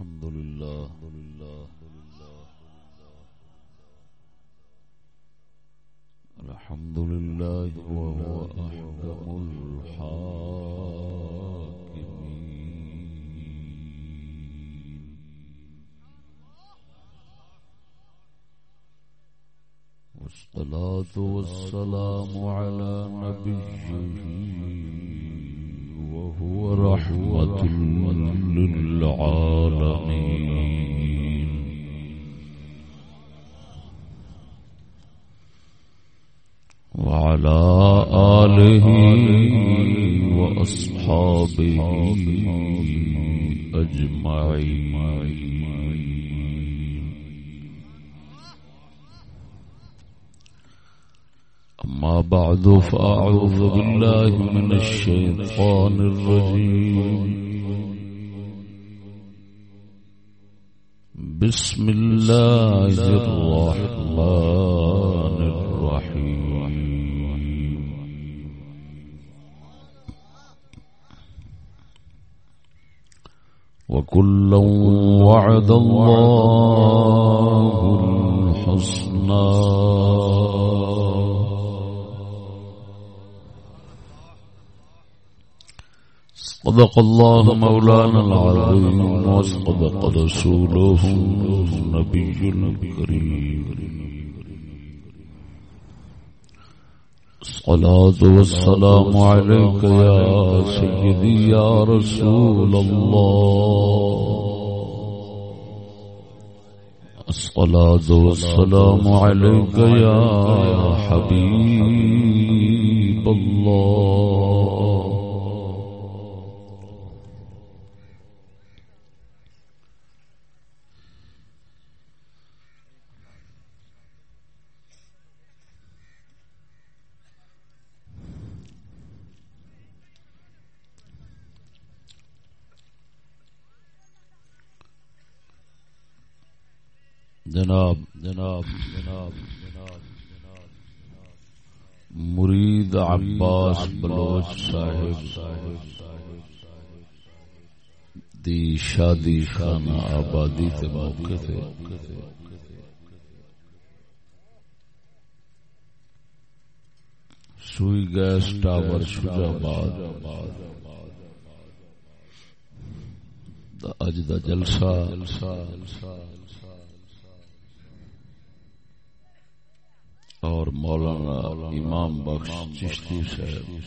الحمد لله. الحمد لله وهو أحكم الحاكمين. والصلاة والسلام على نبيه وهو رحمة للعالمين. وعلى آله وأصحابه أجمعين. أما بعد فأعوذ بالله من الشيطان الرجيم. بسم الله الرحمن الرحيم. وكلا وعد الله الحسنى. صدق الله مولانا العظيم وصدق رسوله النبي الكريم. الصلاة والسلام عليك يا سيدي يا رسول الله. الصلاة والسلام عليك يا حبيب الله. جناب جناب جناب جناب مرید عباس بلوچ صاحب۔ دی شادی خانہ آبادی تے موقع تے۔ سوئی گیس ٹاور شجاباد۔ دا اج دا جلسہ۔ اور مولانا امام بخش چشتی صاحب۔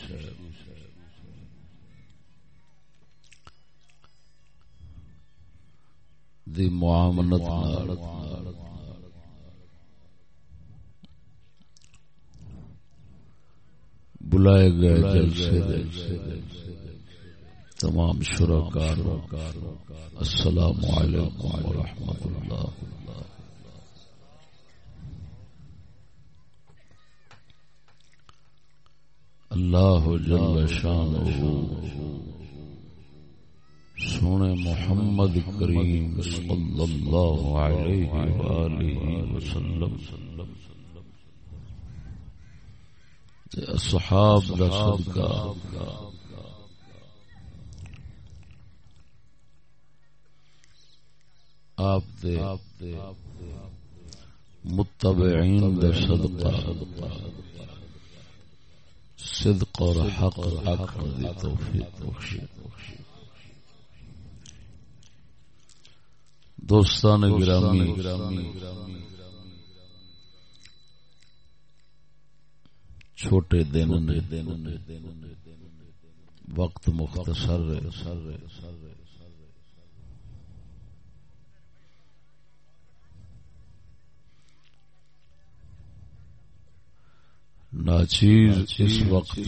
دی معاملت بلائے گئے جلسے تمام شرکار السلام علیکم ورحمۃ اللہ۔ اللہ جل شانہ سونے محمد کریم صلی اللہ علیہ وآلہ وسلم اصحاب دا صدقہ۔ آپ دے متبعین دا صدقہ۔ صدق اور حق حق دی توفیق بخشے دوستان گرامی چھوٹے دن وقت مختصر ناچیز اس وقت۔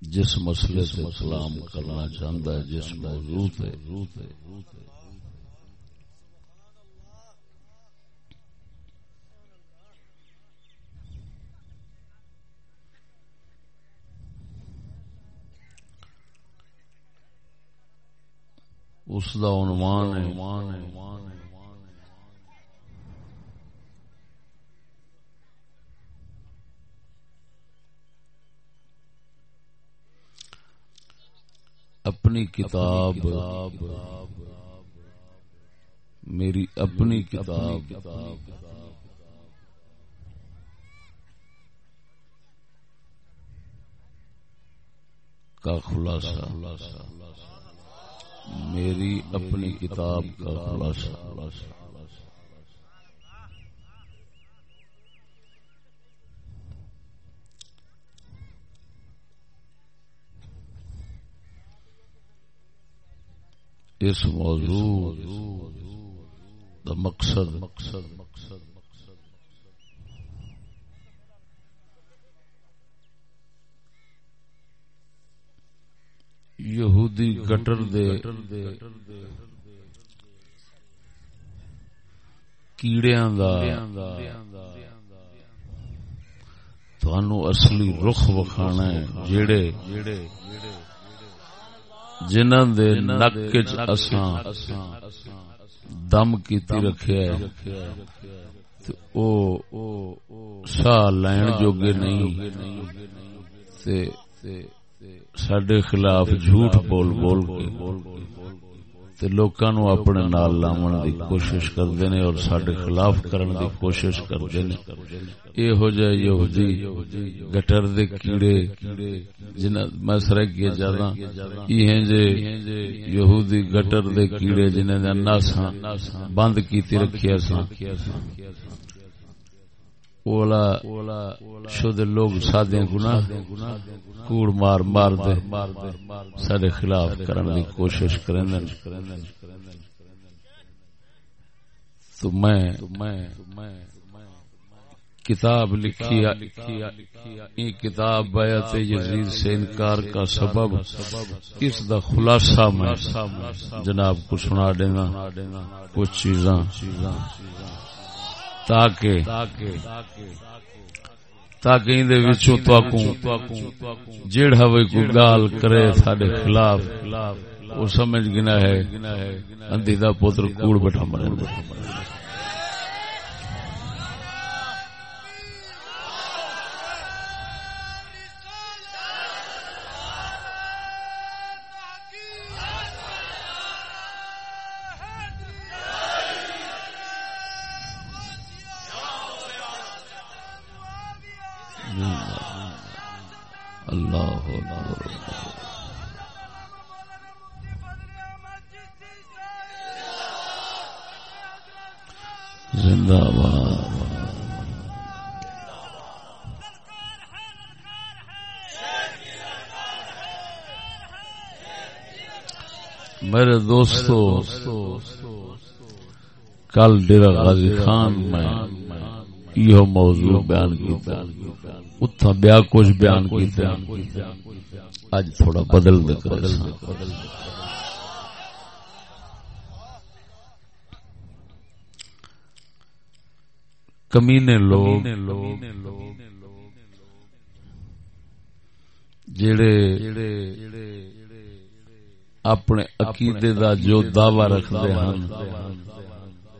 جس مسئلے سے کلام کرنا چاہتا ہے جس موضوع ہے اس دا عنوان ہے۔ اپنی کتاب میری اپنی کتاب۔ کا خلاصہ۔ میری اپنی کتاب کا خلاصہ۔ اس موضوع دا مقصد مقصد مقصد یہودی گٹر دے کیڑیاں دا تھانو اصلی رخ وکھانا ہے، جیڑے جنہاں دے نک وچ اساں دم کیتی رکھیا ہے او سا لین جوگے نہیں، تے سڈے خلاف جھوٹ بول بول کے لوکاں نو اپنے نال لاون دی کوشش کردے نے اور سڈے خلاف کرن دی کوشش کردے نے اے ہو جائے یہودی گٹر دے کیڑے جنہ میں سرے کیا جادا جے یہودی گٹر دے کیڑے جنہ دے ناساں بند کیتی رکھیا سا اولا شد لوگ سادے گناہ، کوڑ مار مار دے سارے خلاف کرنے کی کوشش کریں تو میں کتاب لکھی، یہ کتاب بیعت یزید سے انکار کا سبب۔ اس دا خلاصہ میں جناب کو سنا دینا کچھ چیزاں۔ تاکہ تاکہ اندے وچوں جیڑا وے کوئی گال کرے ساڈے خلاف، او سمجھ گنا ہے، اندھی دا پتر کوڑ بٹھا مرے اللہ زندہ باد۔ میرے دوستو کل ڈیرا غازی خان میں یہ موضوع بیان کیتا اتھا بیا کچھ بیان کیتا اج تھوڑا بدل دے کر کمینے لوگ جڑے اپنے عقیدے دا جو دعوی رکھتے ہیں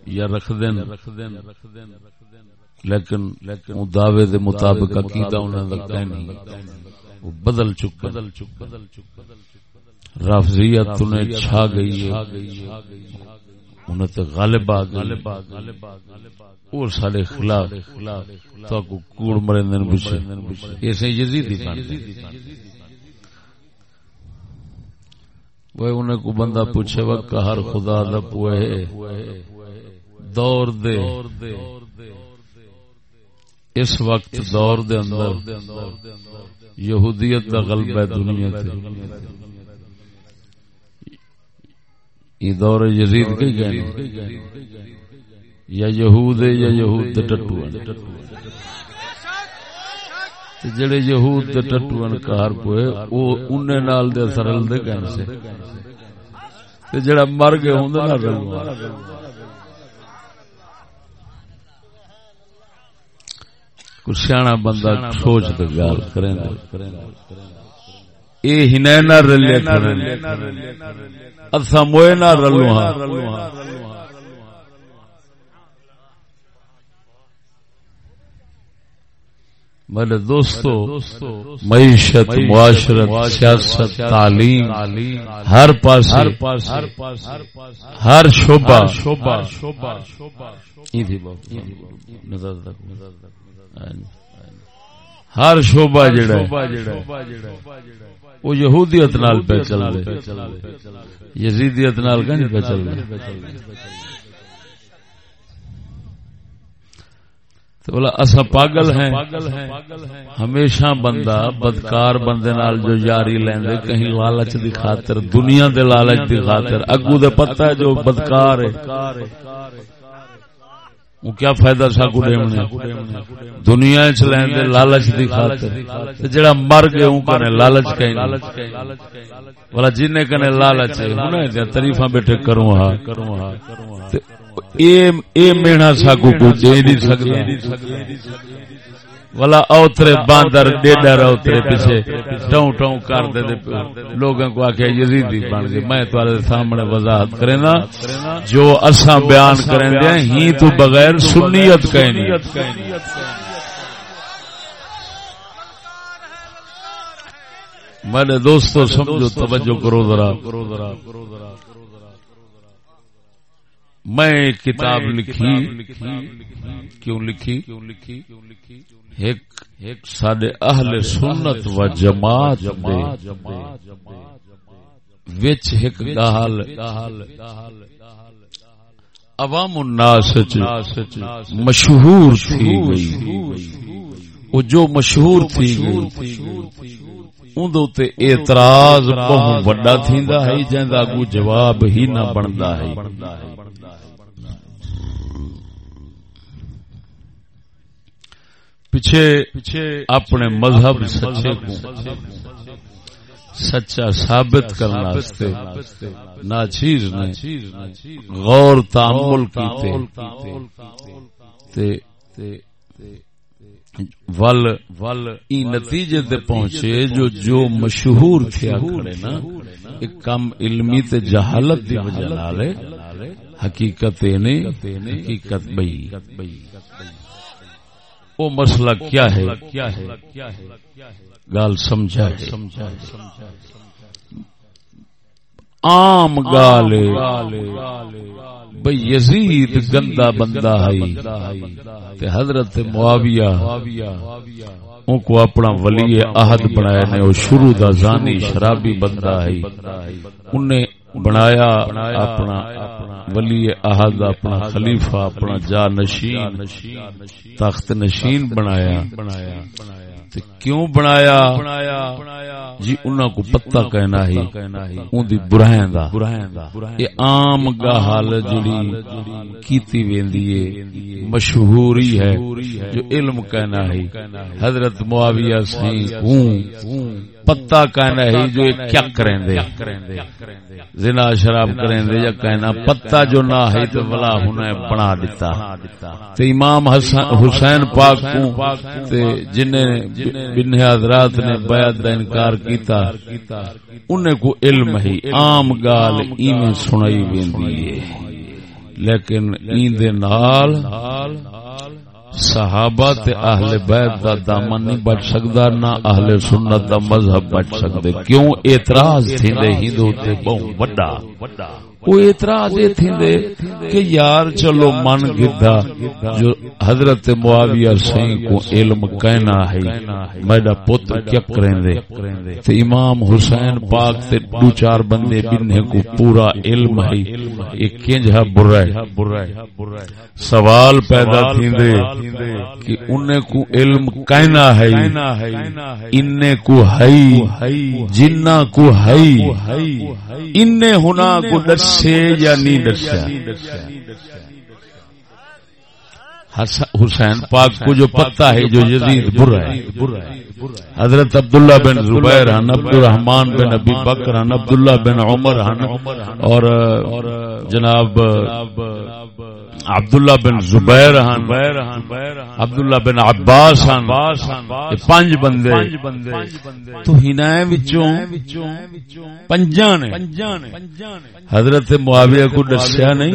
یا رکھ دین لیکن لیکن دعوے دے مطابق عقیدہ انہاں دا کہیں نہیں وہ بدل چکا۔ رافضیت انہیں چھا گئی ہے۔ انہیں تے غالب آ گئی۔ اور سارے خلاف۔ تو کو کوڑ مرندن بچے۔ ایسے یزیدی وہ انہیں کو بندہ پوچھے وقت ہر خدا دا پوئے دور دے۔ اس وقت دور دے اندر یہودیت دا غلبہ ہے دنیا تے۔ یہ دور یزید کئی گئے یا یہود یا یہود دے ٹٹو ہیں۔ جڑے یہود تے ٹٹو انکار پوئے، او انہیں نال دے سرل دے گئن سے تے جڑا مر گئے ہوندے نہ رل کچھ سیاح بندہ سوچ دے گال کریں اے ہنے نہ رلے کھڑے اتھا موئے نہ رلو ہاں میرے دوستو معیشت معاشرت سیاست تعلیم ہر پاس ہر پاس ہر شعبہ شعبہ ہر شعبہ جڑا وہ یہودیت نال پہ چل رہے یزیدیت نال نہیں پہ چل رہے بولا اصا پاگل ہیں۔ ہمیشہ بندہ بدکار بندے نال جو یاری لیندے کہیں لالچ دی خاطر دنیا دے لالچ دی خاطر اگو دے پتہ ہے جو بدکار ہے۔ وہ کیا فائدہ سا کو ڈیمنے؟ دنیا چ لیندے لالچ دی خاطر۔ جڑا مر گئے ہوں کنے لالچ کہیں۔ والا جن کنے لالچ ہے۔ انہیں تعریفاں بیٹھے کروں ہا کروں ہا مینا ساگو کو دے نہیں سکتا والا اوترے باندر ڈیڈر اوترے پیچھے ٹاؤں ٹاؤں کر دے دے لوگوں کو آکھیا یزیدی بن گئے میں تمہارے سامنے وضاحت کرے نا جو اساں بیان کریں دے ہی تو بغیر سنیت کہنی میں دوستو سمجھو توجہ کرو ذرا۔ کرو ذرا کرو ذرا میں ایک کتاب لکھی کیوں لکھی؟ ایک سڈے اہل سنت و جماعت وچ ایک گال عوام الناس مشہور تھی گئی۔ وہ جو مشہور تھی گئی اندر اعتراض بہت وڈا تھیندا ہے جندا کو جواب ہی نہ بندا ہے۔ پیچھے اپنے مذہب سچے کو سچا ثابت کرنا ناچیر نے غور تعمل کیتے۔ ول ول ای نتیجے تے پہنچے جو جو مشہور تھیا کھڑے نا ایک کم علمی تے جہالت دی وجہ نال حقیقت نہیں حقیقت بئی۔ وہ مسئلہ کیا ہے؟ گال سمجھا عام گال بھئی یزید گندا بندہ ہے۔ تے حضرت معاویہ ان کو اپنا ولی عہد بنایا ہے وہ شروع دا زانی شرابی بندہ ہے۔ انہیں بنایا اپنا ولی احد، اپنا خلیفہ، اپنا جا نشین تخت نشین بنایا۔ کیوں بنایا؟ جی انہوں کو پتہ کہنا ہی ان دی برائیں دا۔ یہ عام گا حال جڑی کیتی ویندی ہے، مشہوری ہے، جو علم کہنا ہے حضرت معاویہ سہیں ہوں۔ پتا کہنا ہی جو کیا کریں دے؟ زنا شراب کریں دے یا کہنا پتا جو نہ ہے تو بلا ہونا بنا دیتا۔ تو امام حسین پاک کو جن بن حضرات نے بیعت دا انکار کیتا۔ انہیں کو علم ہی عام گال ایمیں سنائی بیندی ہے۔ لیکن این دے نال صحابہ تے اہل بیت دا دامن نہیں بچ سکدا نہ اہل سنت دا مذہب بچ سکدے کیوں؟ اعتراض تھیندے ہندو تے بہت بڑا وہ اعتراض یہ تھیندے کہ یار چلو من گدا جو حضرت معاویہ سین کو علم کہنا ہے میرا پتر کیا کریں دے۔ تو امام حسین پاک تے دو چار بندے بننے کو پورا علم ہے۔ ایک کنجہ برائے سوال پیدا تھیندے کہ انہیں کو علم کہنا ہے۔ انہیں کو ہے۔ جنہ کو ہے۔ انہیں ہونا کو دس دسے یا نہیں دسیا حسین پاک کو جو پتا ہے جو یزید برا ہے۔ حضرت عبداللہ بن زبیر ہن عبد الرحمان بن ابی بکر ہن عبداللہ بن عمر ہن۔ اور جناب عبداللہ بن زبیر ہن، عبداللہ بن عباس ہن پانچ بندے تو ہنائے وچوں پنجاں نے۔ حضرت معاویہ کو دسیا نہیں؟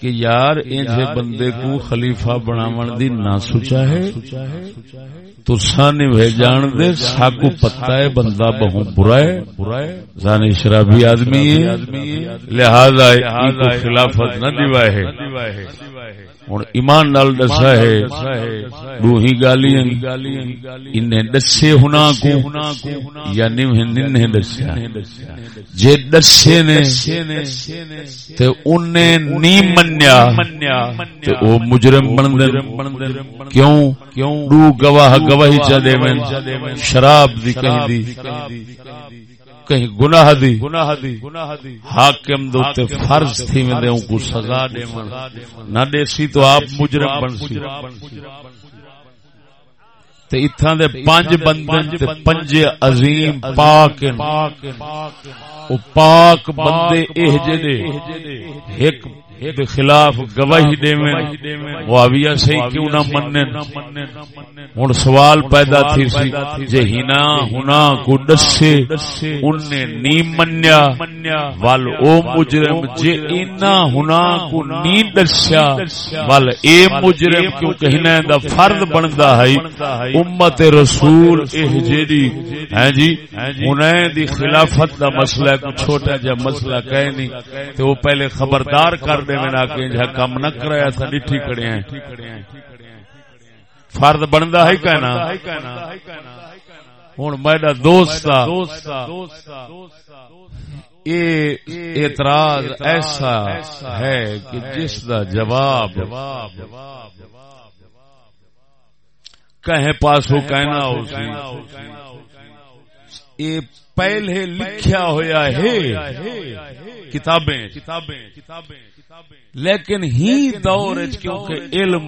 کہ یار انجھے بندے کو خلیفہ بناون دی نہ سوچا ہے۔ تو سانے وہ جان دے ساکو پتہ ہے بندہ بہو برا ہے۔ زانی شرابی آدمی ہے۔ لہذا کو خلافت نہ دیوائے ہے۔ ہوں ایمان نال دسا ہے روحی گالی انہیں دسے ہونا کو یا ننہیں دسیا۔ جے دسے نے تے انہیں نی منیا تے او مجرم بن دے کیوں؟ دو گواہ گواہی چا دے میں۔ شراب دی کہیں دی۔ کہیں گناہ دی۔ حاکم دو تے فرض تھی میں دے کو سزا دے من۔ نہ دے سی تو آپ مجرم بن سی تے اتھاں دے پانچ بندن تے پنج عظیم پاک او پاک بندے اے جے ایک خلاف گواہی دے معاویہ سے کیوں نہ منن ہن سوال پیدا تھی سی جے ہنا ہنا کو دسے اننے نی منیا۔ ول او مجرم جے اینا ہنا کو نی دسیا۔ ول اے مجرم کیوں کہنا دا فرض بندا ہے۔ امت رسول اے جیڑی۔ ہیں جی؟ ہنے دی خلافت دا مسئلہ کو چھوٹا جا مسئلہ کہے نہیں۔ تے وہ پہلے خبردار کر دے میں نہ کہ کم نہ کرایا تھا ڈٹھی کھڑے ہیں۔ فرد بنتا ہے کہنا ہوں میرا دوست اعتراض ایسا ہے کہ جس دا جواب کہیں پاس ہو کہنا ہو سی۔ پہلے لکھیا ہویا ہے۔ کتابیں کتابیں کتابیں۔ لیکن ہی دور کیونکہ علم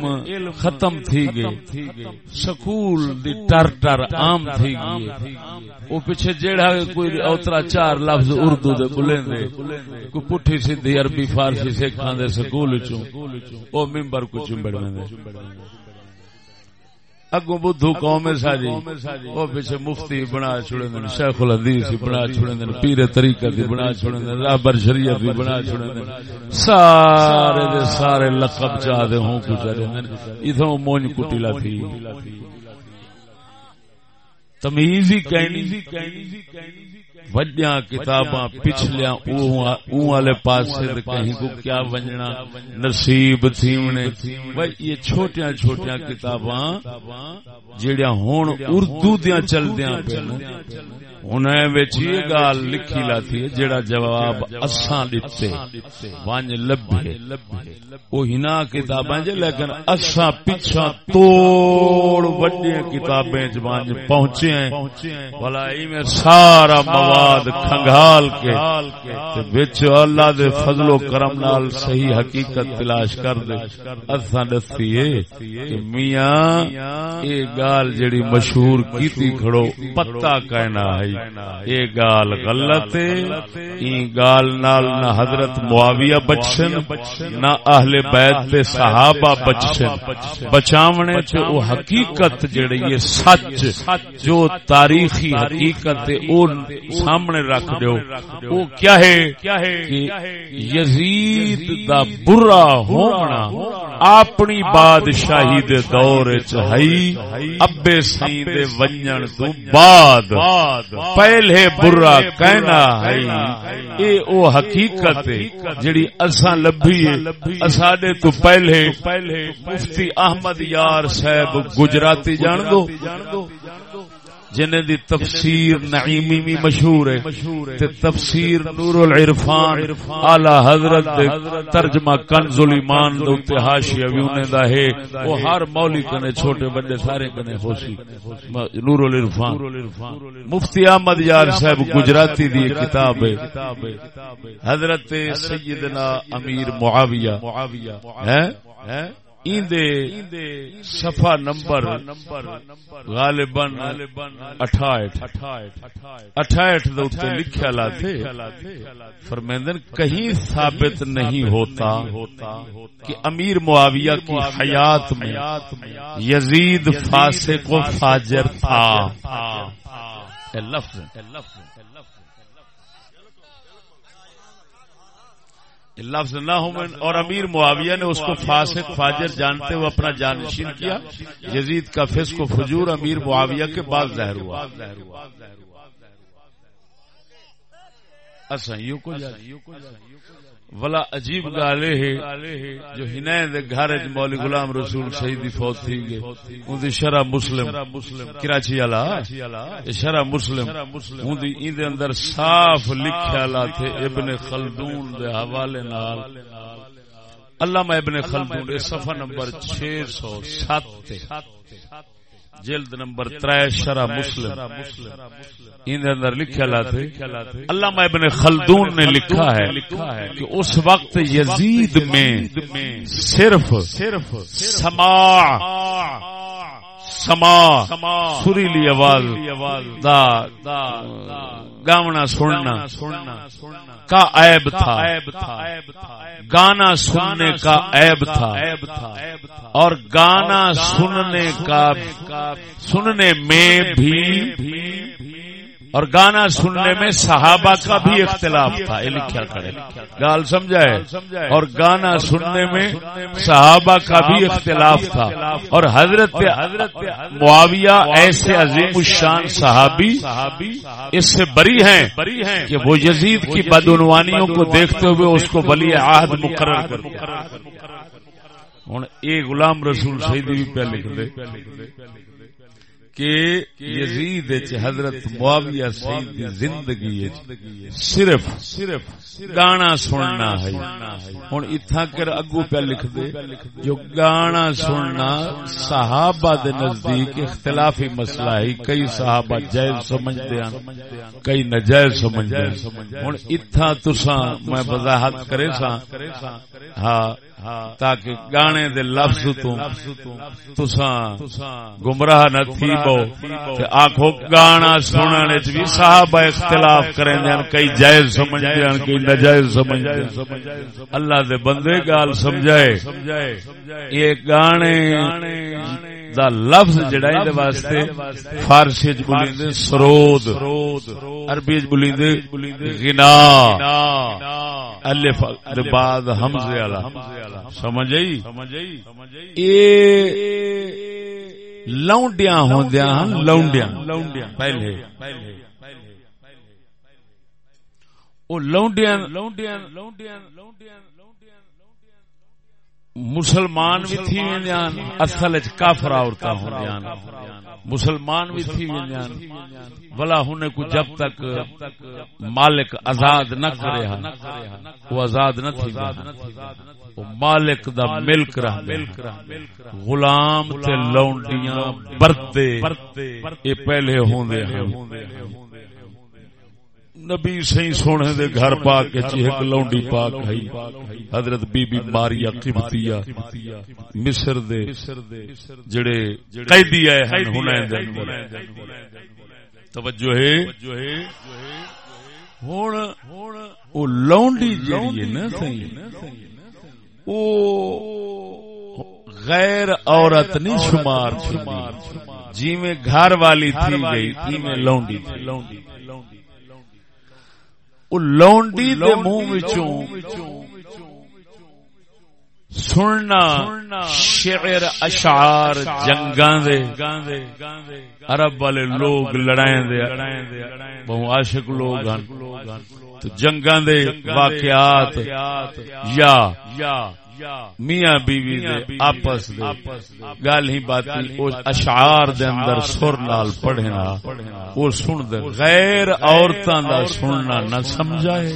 ختم تھی گئی۔ سکول دی ٹر ٹر عام تھی گئی۔ وہ پیچھے جیڑا کوئی اوترا چار لفظ اردو دے بلیں دے کوئی پٹھی سیدھی عربی فارسی سکھان دے سکول چوں۔ او ممبر کو چمبڑ میں دے اگوں بدھو قوم ساری وہ پیچھے مفتی بنا چھڑے دن شیخ الحدیث بنا چھڑے دن پیر طریقہ دی بنا چھڑے دن رابر شریعت بھی بنا چھڑے دن سارے دے سارے لقب چاہ دے ہوں کچھ دن ادھر مونج کٹیلا تھی۔ تمیز ہی کہنی۔ وڈیا کتاباں پچھلیا والے پاس کہیں کو کیا ونجنا نصیب تھیونے یہ چھوٹیاں چھوٹیاں کتاباں جڑیاں ہون اردو دیاں چل دیاں پہ انہیں گال لکھی لاتی ہے جڑا جواب اساں دتے وانج لبھے۔ او ہنا جے لیکن اساں پیچھا توڑ وڈی کتابیں وچ وانج پہنچے ہیں۔ میں سارا مواد کھنگال کے تے وچ اللہ دے فضل و کرم نال صحیح حقیقت تلاش کر دے۔ اساں دسی ہے کہ میاں اے گال جڑی مشہور کیتی کھڑو پتہ کہنا ہے۔ یہ گال غلط گال نال نہ حضرت معاویہ بچن نہ اہل بیت دے صحابہ بچن بچاونے چ او حقیقت جڑی یہ سچ، جو تاریخی حقیقت تے او سامنے رکھ دیو۔ او کیا ہے؟ کہ یزید دا برا ہونا اپنی بادشاہی دے دور چ ہئی ابے سائیں دے ونجن تو بعد۔ پہلے برا کہنا ہے۔ اے او حقیقت جڑی اساں لبھی ہے۔ اساڈے تو پہلے مفتی احمد یار صاحب گجراتی جان دو۔ جنہیں دی تفسیر نعیمی بھی مشہور ہے تے تفسیر نور العرفان اعلی حضرت ترجمہ کنز الایمان دے تے حاشیہ بھی انہیں دا ہے۔ وہ ہر مولی کنے چھوٹے بڑے سارے کنے ہوسی۔ نور العرفان۔ مفتی احمد یار صاحب گجراتی دی کتاب ہے۔ حضرت سیدنا امیر معاویہ۔ ہے؟ سفا نمبر غالباً اٹھائٹ اٹھائٹ لکھا لاتے فرمیندن کہیں ثابت نہیں ہوتا کہ امیر معاویہ کی حیات میں یزید فاسق و فاجر تھا۔ لفظ۔ لفظ نہ ہو اور امیر معاویہ نے اس کو فاسق فاجر جانتے ہوئے اپنا جانشین کیا یزید کا فسق و فجور امیر معاویہ کے بعد ظاہر ہوا۔ یوں کو ولا عجیب گالے ہے جو ہنائیں دے گھر وچ مولی غلام رسول شہید فوت تھی گئے۔ اون دی شرح مسلم کراچی والا شرح مسلم۔ اون دی این دے اندر صاف لکھیا لا تھے ابن خلدون دے حوالے نال۔ علامہ ابن خلدون دے صفحہ نمبر 607 جلد نمبر تر شرح مسلم۔ اندر لکھا لاتے علامہ ابن خلدون نے لکھا ہے کہ اس وقت یزید میں صرف صرف سما سریلی آواز دا گاونا سننا کا عیب تھا۔ گانا سننے کا عیب تھا۔ اور گانا سننے کا سننے میں بھی اور گانا سننے میں صحابہ کا بھی اختلاف تھا، یہ لکھا کرے۔ گال سمجھائے؟ اور گانا سننے میں صحابہ کا بھی اختلاف تھا۔ اور حضرت حضرت معاویہ ایسے عظیم الشان صحابی، اس سے بری ہیں بری ہیں کہ وہ یزید کی بدعنوانیوں کو دیکھتے ہوئے اس کو ولی عہد مقرر کر ہوں یہ غلام رسول شہید بھی پہ لکھ دے۔ کہ یزید حضرت معاویہ سید کی زندگی صرف صرف گانا سننا ہے۔ ہوں اتھا کر اگو پہ لکھ دے، جو گانا سننا صحابہ دے نزدیک اختلافی مسئلہ ہے، کئی صحابہ جائز سمجھ دیا کئی نجائز سمجھ دیا ہوں اتھا تسا میں وضاحت کرے سا ہاں تاکہ گانے دے لفظ تو تساں گمراہ نہ تھی۔ تے آکھو گانا سنن وچ بھی صحابہ اختلاف کریں دے کئی جائز سمجھ دے کئی ناجائز سمجھ دے اللہ دے بندے گال سمجھائے۔ یہ گانے دا لفظ جڑا دے واسطے فارسی وچ بولیندے سرود۔ عربی وچ بولیندے غنا۔ الف دے بعد حمزے والا۔ سمجھ آئی؟ لونڈیاں ہوندیاں، لونڈیاں۔ پہلے۔ او لونڈیاں لونڈیاں لونڈیاں مسلمان بھی تھی ویندیاں اصل وچ کافر عورتاں ہوندیاں۔ مسلمان بھی تھی ویندیاں بلا ہونے کو جب تک مالک آزاد نہ کرے وہ آزاد نہ تھی وہ مالک دا ملک رہ غلام تے لونڈیاں برتے۔ اے پہلے ہوندے ہیں نبی سی سونے دے گھر پا کے چیک لونڈی پا کھائی حضرت بی بی ماریا قبطیہ مصر دے جڑے قیدی آئے ہیں ہنین دے توجہ ہے۔ ہون او لونڈی جڑی ہے نا سہی، او غیر عورت نہیں شمار جی میں گھر والی تھی گئی تھی میں لونڈی تھی۔ لونڈی دے منہ سننا شعر اشعار جنگاں دے۔ عرب والے لوگ لڑائیں دے۔ بہو عاشق لوگ ہیں تو جنگاں دے واقعات یا میاں بیوی دے آپس دے گل ہی بات اشعار دے اندر سر نال پڑھنا وہ سن دے غیر عورتاں دا سننا نہ سمجھائے۔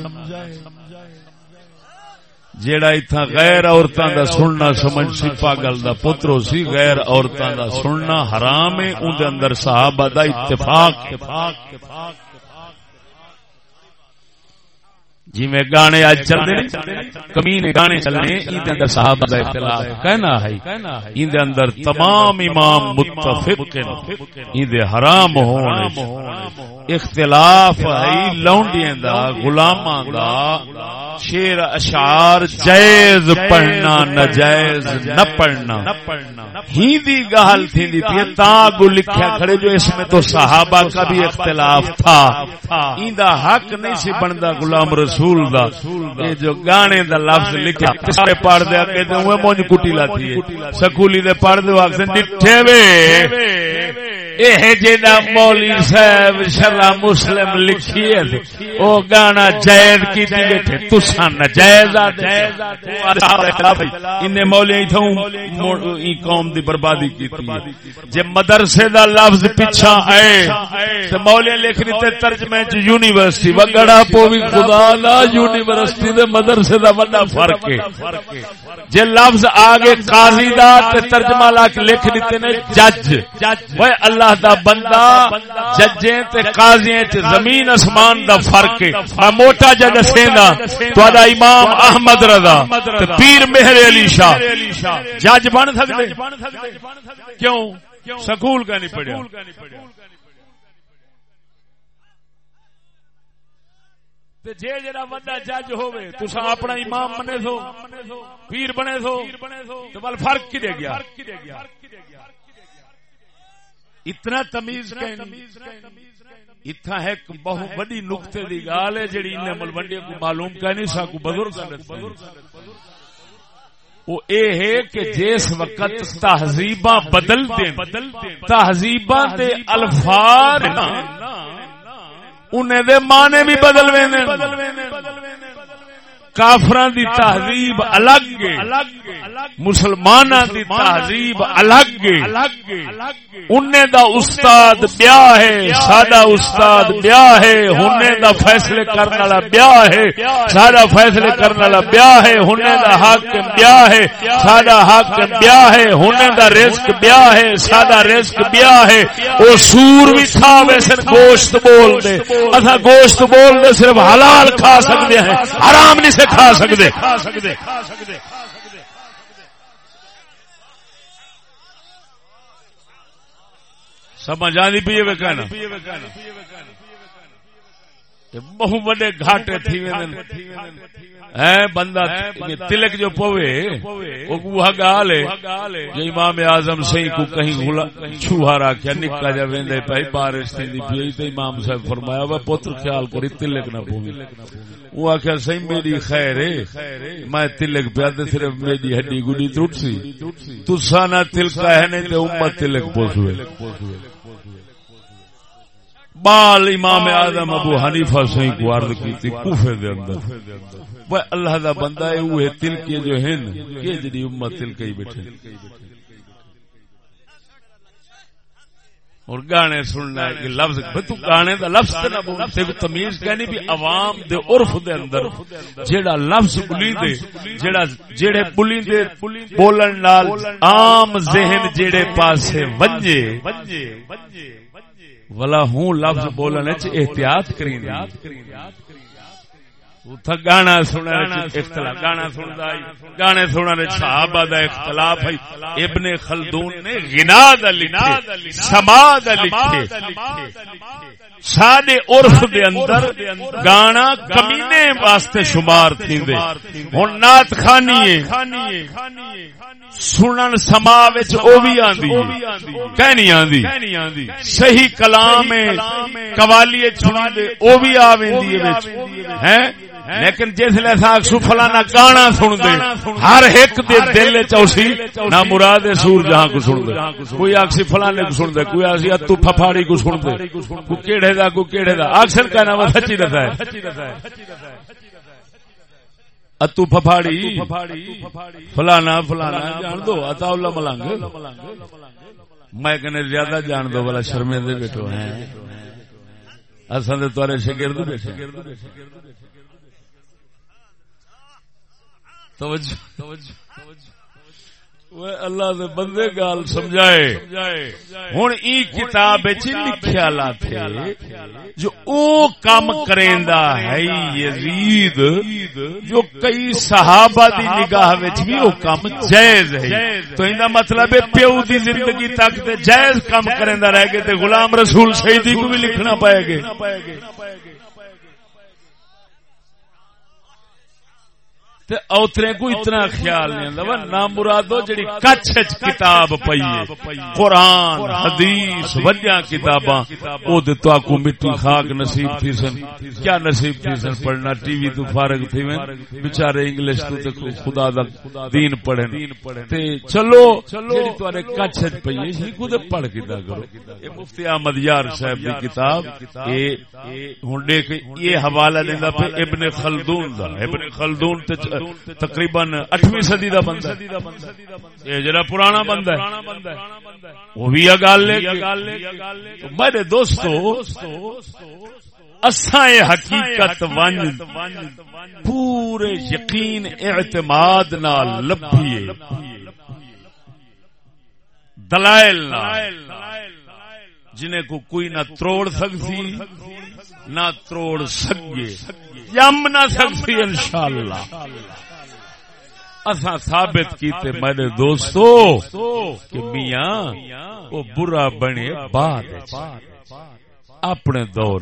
جیڑا اتھا غیر عورتاں دا سننا سمجھ سی پاگل دا پترو سی غیر عورتاں دا سننا حرام ہے اون دے اندر صحابہ دا اتفاق اتفاق اتفاق جی میں گانے آج چل رہے کمین گانے چلنے ان اندر صحابہ کا اختلاف کہنا ہے۔ ان اندر تمام امام متفق ان حرام ہونے اختلاف ہے لونڈیاں دا غلاماں دا۔ شیر اشعار جائز پڑھنا نجائز نہ پڑھنا۔ ہی دی گال تھی تا گو لکھیا کھڑے جو اس میں تو صحابہ کا بھی اختلاف تھا۔ این دا حق نہیں سی بندہ غلام رسول رسول دا، یہ جو گانے دا لفظ لکھا سارے پڑھ دے اگے تے اوے مونج کٹی لاتی ہے۔ سکولی دے پڑھ دے واقع ڈٹھے وے۔ جا مولی صاحب شرا مسلم لکھیے او گانا جائز کی بیٹھے تسا نجائز ان مولی قوم دی بربادی کی جے مدرسے دا لفظ پیچھا آئے تو مولی لکھ دیتے ترجمے چ یونیورسٹی وگڑا پوی خدا لا یونیورسٹی دے مدرسے دا بڑا فرق ہے جے لفظ آگے قاضی دا تے ترجمہ لکھ دیتے نے جج وہ اللہ اللہ دا بندہ، ججیں تے قاضییں تے زمین اسمان دا فرق ہے۔ موٹا جا دسیندا، تہاڈا امام احمد رضا تے پیر مہر علی شاہ۔ جج بن سکدے؟ کیوں؟ سکول کا نہیں پڑھیا۔ جے جڑا بندہ جج ہوے تسا اپنا امام بنے سو، پیر بنے سو تو بل فرق کی دے گیا؟ اتنا تمیز اتنا ہے بہو بڑی نقطے دی گال ہے جڑی ان ملوڈی کو معلوم کہ نہیں سا کو بزرگ وہ اے ہے کہ جس وقت تہذیب بدل دیں تہذیب دے الفاظ انہیں دے معنی بھی بدل وینے کافران دی تہذیب الگ مسلمان دی تہذیب الگ انہیں دا استاد بیا ہے، سادہ استاد بیا ہے ہنے دا فیصلے کرنے والا بیا ہے، سادہ فیصلے کرنے والا بیا ہے ہنے دا حاکم بیا ہے، سادہ حاکم بیا ہے ہنے دا رزق بیا ہے، سادہ رزق بیا ہے۔ او سور بھی کھا ویسے گوشت بول دے۔ اسا گوشت بول دے، صرف حلال کھا سکتے ہیں، حرام نہیں سے کھا سکتے سمجھ آنی پیے کہنا بہو بڑے گھاٹے تھی بندہ تلک جو پوے وہ گال ہے جو امام اعظم سی کو کہیں چھوہا رکھیا نکا جا ویندے پئی بارش تھی پئی تے امام صاحب فرمایا وہ پتر خیال کری تلک نہ پوے وہ آخیا سی میری خیر ہے میں تلک پیا تے صرف میری ہڈی گڈی ٹوٹ سی تسا نہ تلکا ہے نہیں تے امت تلک پوسوے۔ بال امام آدم ابو حنیفہ کو عرض کی کوفے دے اندر۔ وہ اللہ دا بندہ ہے وہ تل کے جو ہیں کہ جڑی امت تل کے بیٹھے اور گانے سننا ہے کہ لفظ تو گانے دا لفظ تے نہ بول تے تمیز کہنی بھی عوام دے عرف دے اندر جیڑا لفظ بولی دے جیڑا جیڑے بولی دے بولن نال عام ذہن جیڑے پاسے ونجے۔ ولا ہوں لفظ بولنے چ احتیاط کریں گانا سنا اختلاف۔ گانا سنتا گانے سننے صحابہ دا اختلاف ہے۔ ابن خلدون نے غنا دا لکھے سما دا لکھے۔ سارے عرف دے اندر گانا کمینے واسطے شمار تھی ہوں نات خانی سنن سما او بھی آندی کہنی آندی صحیح کلام قوالی او بھی آ ویندی ہے لیکن جس لے سو فلانا گانا سن دے ہر ایک دے دل چوسی نہ مراد سور جہاں کو سن دے کوئی آکسی فلانے کو سن دے کوئی آکسی اتو پھپھاڑی کو سن دے کو کیڑے دا کو کیڑے دا اکثر کا نام سچی رہتا ہے اتو پھپھاڑی فلانا فلانا جان دو اتا اللہ ملنگ میں کہنے زیادہ جان دو بلا شرمے دے بیٹھو ہیں اصل تورے شگرد بیٹھے اللہ دے بندے گال سمجھائے ہوں ای کتاب لکھیا لا تھے جو او کام کریندا ہے یزید جو کئی صحابہ دی نگاہ وچ بھی او کام جائز ہے تو ایندا مطلب ہے پیو دی زندگی تک تے جائز کام کریندا رہ گئے تے غلام رسول شہیدی کو بھی لکھنا پائے گے اوترے کو اتنا خیال نہیں آتا نہ مرادو جڑی کچھ کتاب پئی قرآن حدیث وجہ کتاباں۔ او دے تو کو مٹی خاک نصیب تھی سن۔ کیا نصیب تھی سن؟ پڑھنا ٹی وی تو فارغ تھی میں بیچارے انگلش تو تے خدا دا دین پڑھن تے چلو جڑی تواڈے کچھ پئی ہے کو تے پڑھ کے دا کرو۔ اے مفتی احمد یار صاحب دی کتاب اے ہن دیکھ یہ حوالہ دیندا پہ ابن خلدون دا۔ ابن خلدون تے تقریباً اٹھویں صدی کا بندہ یہ جڑا پرانا بندہ وہ بھی گل میرے دوستو، اساں حقیقت پورے یقین اعتماد نال لبھیے۔ دلائل جنہیں کو کوئی نہ تروڑ سکتی، نہ تروڑ سکے۔ یم نہ سکتی انشاءاللہ۔ اصا ثابت کیتے میرے دوستو کہ میاں وہ برا بنے بعد اپنے دور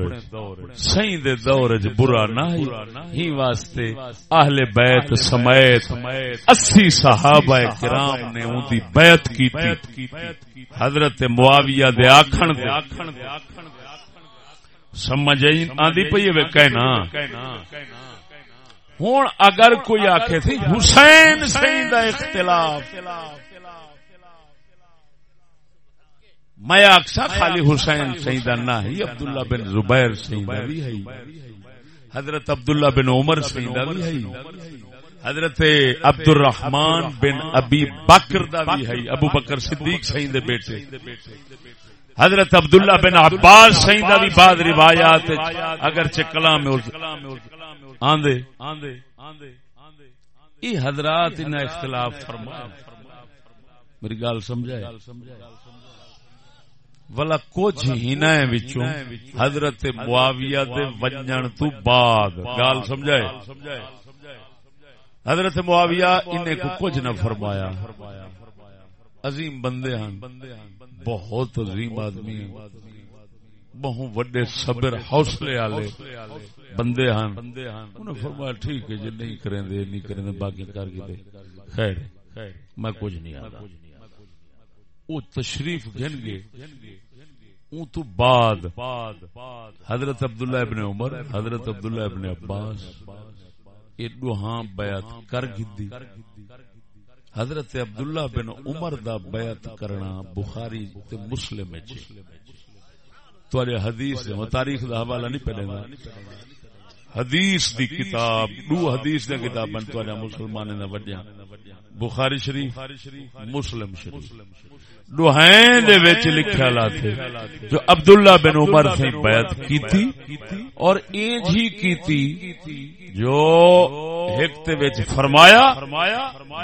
سی دے دور چ برا نہ ہی۔ واسطے اہل بیت سمیت اسی صحابہ کرام نے ان دی بیعت کیتی۔ حضرت معاویہ دے آکھن دے۔ سمجھ آندی پئی کہنا۔ ہوں اگر کوئی آخ تھی حسین دا اختلاف۔ میں آخسا خالی حسین سہی نہ ہی عبداللہ بن زبیر سہی بھی ہے حضرت عبداللہ بن عمر سہی بھی ہے حضرت عبد الرحمان بن ابی بکر دا بھی ہے ابو بکر صدیق دے بیٹے۔ حضرت عبداللہ بن عباس سہی دا بھی بعد روایات اگر کلام آندے یہ حضرات ان اختلاف فرما میری گل سمجھائے؟ ولا کچھ ہینا حضرت معاویہ دے ونجن تو بعد۔ گل سمجھائے؟ حضرت معاویہ انہیں کو کچھ نہ فرمایا۔ عظیم بندے ہیں بہت عظیم آدمی بہو وڈے صبر، حوصلے والے بندے ہیں انہوں فرمایا، ٹھیک ہے جی نہیں کریں دے، نہیں کریں دے، باقی کر کے دے۔ خیر، میں کچھ نہیں آتا۔ وہ تشریف گن گے۔ اون تو بعد حضرت عبداللہ ابن عمر، حضرت عبداللہ ابن عباس یہ دوہاں بیعت کر گدی حضرت عبداللہ بن عمر دا بیعت کرنا بخاری تے مسلم حدیث تاریخ دا حوالہ نہیں پڑے گا۔ حدیث دی کتاب، دو حدیث دی کتاب بن تو مسلمان نے وڈیا بخاری شریف، مسلم شریف۔ دو ہیں دے وچ لکھیا لا تھے جو عبداللہ بن عمر سے بیعت کیتی اور اینج ہی کیتی جو ایک تے وچ فرمایا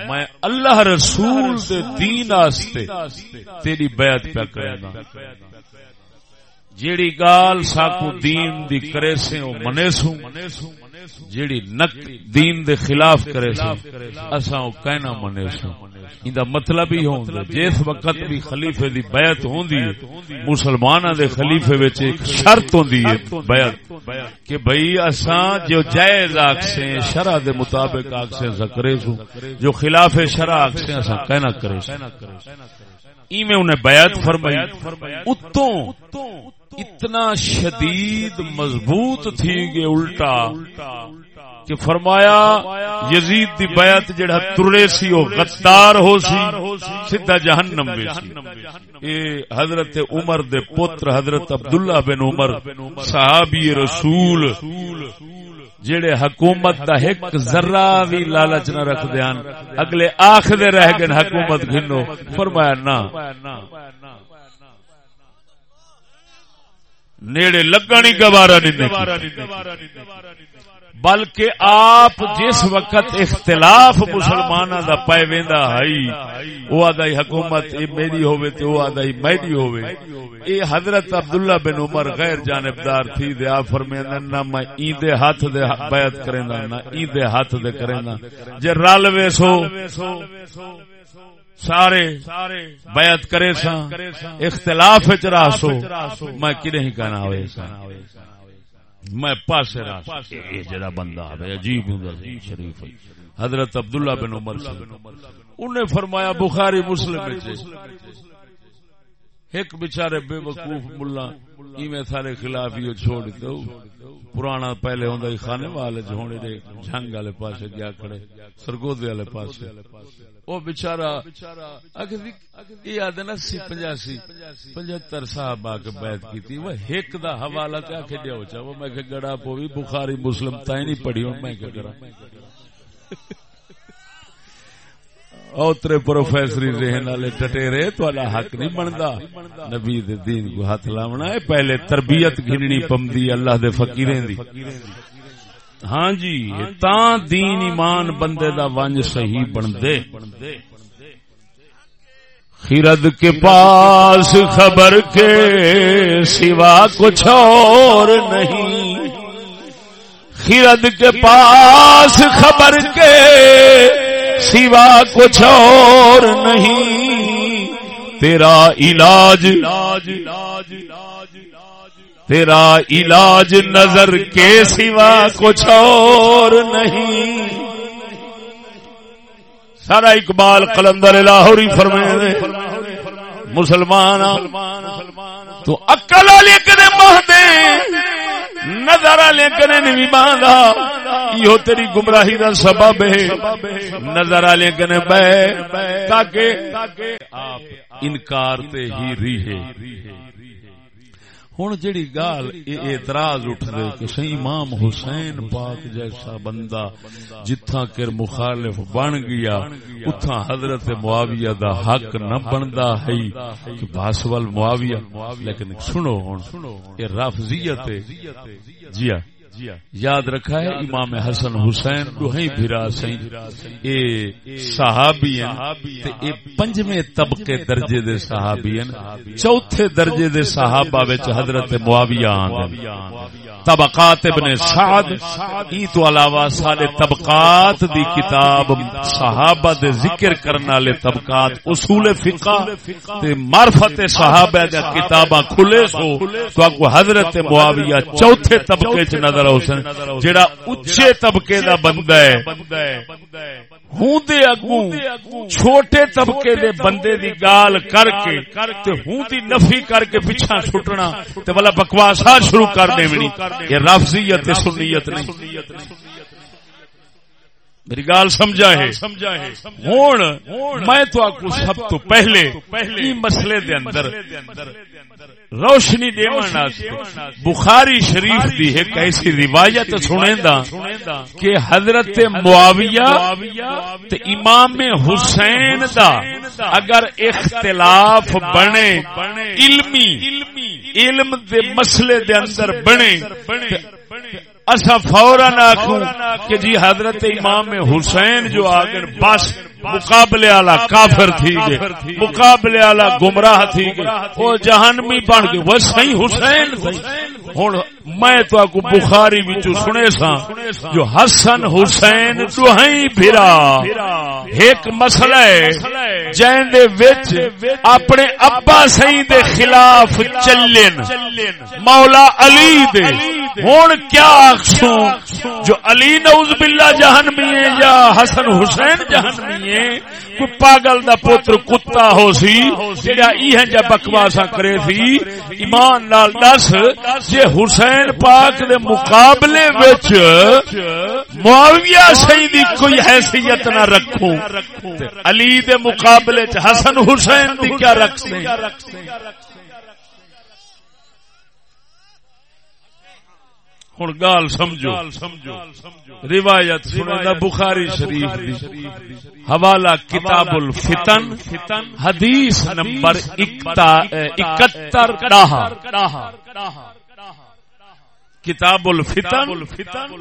میں اللہ رسول دے دین واسطے تیری بیعت پہ کرے گا۔ جیڑی گال ساکو دین دی کرے سے او منے سو جیڑی نک دین دے خلاف کرے سے اساں او کہنا منے سو۔ ایندا مطلب ہی ہوندا جس وقت بھی خلیفے دی بیعت ہوندی ہے مسلماناں دے خلیفے وچ ایک شرط ہوندی ہے بیعت۔ کہ بھئی اساں جو جائز آکھسیں شرع دے مطابق آکھسیں زکرے سو۔ جو خلاف شرع آکھسیں اساں کہنا کرے سو۔ ایویں انہیں بیعت فرمائی۔ اتوں اتنا شدید مضبوط تھی گے الٹا کہ فرمایا یزید دی بیعت جڑا ترے سی او غدار ہو سی سیدھا جہنم وچ سی اے حضرت عمر دے پتر حضرت عبداللہ بن عمر صحابی رسول جڑے حکومت دا ایک ذرہ بھی لالچ نہ رکھ دیان اگلے آخدے رہ گئے حکومت گھنو۔ فرمایا نا۔ نیڑے لگانی گوارا نہیں بلکہ آپ جس وقت اختلاف مسلمان دا پائے ویندا ہے وہ آدھائی حکومت اے میری ہوئے تو وہ آدھائی میری ہوئے اے حضرت عبداللہ بن عمر غیر جانبدار تھی دے، آپ فرمیندے نہ میں این دے ہاتھ دے بیعت کرینا نہ این دے ہاتھ دے کرینا جے رالوے سو سارے بیعت کرے سا اختلاف اچرا سو میں کی نہیں کہنا ہوئے سا میں پاس یہ جڑا بندہ ہے عجیب شریف حضرت عبداللہ بن عمر سے انہیں فرمایا بخاری مسلم ایک بچارے بے وقوف ملا میں سارے خلاف یہ چھوڑ دو۔ پرانا پہلے ہوں خانے والے ہونے دے جنگ والے پاس گیا کھڑے سرگودے والے پاس وہ بچارا یہ آدھے نا سی پنجاسی پچہتر صاحب آ کے بیت کی وہ ایک دا حوالہ کیا کے دیا چاہ وہ میں کہ گڑا پوی بخاری مسلم تائیں نہیں پڑھی، ہوں میں کیا کرا اوترے پروفیسری ذہن والے ٹٹیرے تو حق نہیں بنتا نبی دین کو ہاتھ لاونا ہے۔ پہلے تربیت گھننی پمدی اللہ دے فقیریں دی۔ ہاں جی تا دین ایمان بندے دا ونج صحیح بن دے خرد کے پاس خبر کے سوا کچھ اور نہیں۔ خرد کے پاس خبر کے سوا کچھ اور نہیں۔ تیرا علاج۔ تیرا علاج نظر کے سوا کچھ اور نہیں۔ سارا اقبال قلندر لاہوری فرمائے مسلمان تو اکل والے کدے مہ دے نظر والے کدے نہیں باندھا یہ تیری گمراہی کا سبب ہے، نظر والے کنے بہ تاکہ آپ انکار تے ہی ریہے ہوں جیڑی گال اعتراض اٹھ رہے کہ سی امام حسین پاک جیسا بندہ جتھا کر مخالف بن گیا اتھا حضرت معاویہ دا حق نہ بندا ہے۔ کہ باسول معاویہ، لیکن سنو ہن یہ رافضیت ہے۔ جی ہاں۔ یاد رکھا ہے امام حسن حسین دوہیں بھرا سہیں اے صحابی ہیں اے پنجویں طبقے درجے دے صحابی چوتھے درجے دے صحابہ وچ حضرت معاویہ آندے طبقات ابن سعد ای تو علاوہ سارے طبقات دی کتاب صحابہ دے ذکر کرنا لے طبقات اصول فقہ تے معرفت صحابہ دے کتاباں کھلے سو تو اگو حضرت معاویہ چوتھے طبقے چ نظر ہو سن جڑا اچھے طبقے دا بندہ ہے۔ ہوں دے اگو چھوٹے طبقے دے بندے دی گال کر کے تے ہوں دی نفی کر کے پیچھا چھٹنا تے والا بکواسا شروع کر دے یہ رفضیت سنیت نہیں۔ میری گال سمجھا ہے۔ ہوں میں تو آپ کو سب تو پہلے پہلے مسئلے دے اندر روشنی دے بخاری شریف دی ایک ایسی روایت سنے دا کہ حضرت معاویہ تے امام حسین دا اگر اختلاف بنے علمی علم دے مسئلے دے اندر بنے اصا فوراً آخوں کہ جی حضرت امام حسین جو آگر بس مقابلے والا کافر تھی گئے مقابلے والا گمراہ تھی گئے۔ وہ جہانمی بن گئے۔ وہ صحیح حسین ہوں میں تو آپ بخاری بچو سنے سا جو حسن حسین دوہی بھرا۔ ایک مسئلہ ہے۔ جین دے وچ اپنے ابا سی دے خلاف چلن۔ مولا علی دے۔ ہوں کیا آخسوں جو علی نوز باللہ جہنمی ہے یا حسن حسین جہنمی ہے؟ کوئی پاگل دا پوتر کتا ہو سی، جڑا ایہ جا بکواسا کرے سی، ایمان نال دس، جے حسین پاک دے مقابلے وچ معاویہ سیدی کوئی حیثیت نہ رکھوں۔ علی دے مقابلے چ حسن حسین دی کیا رکھ سیں ہوں گال سمجھو۔ روایت بخاری شریف حوالہ کتاب الفتن۔ حدیث نمبر اکتر کتاب الفتن۔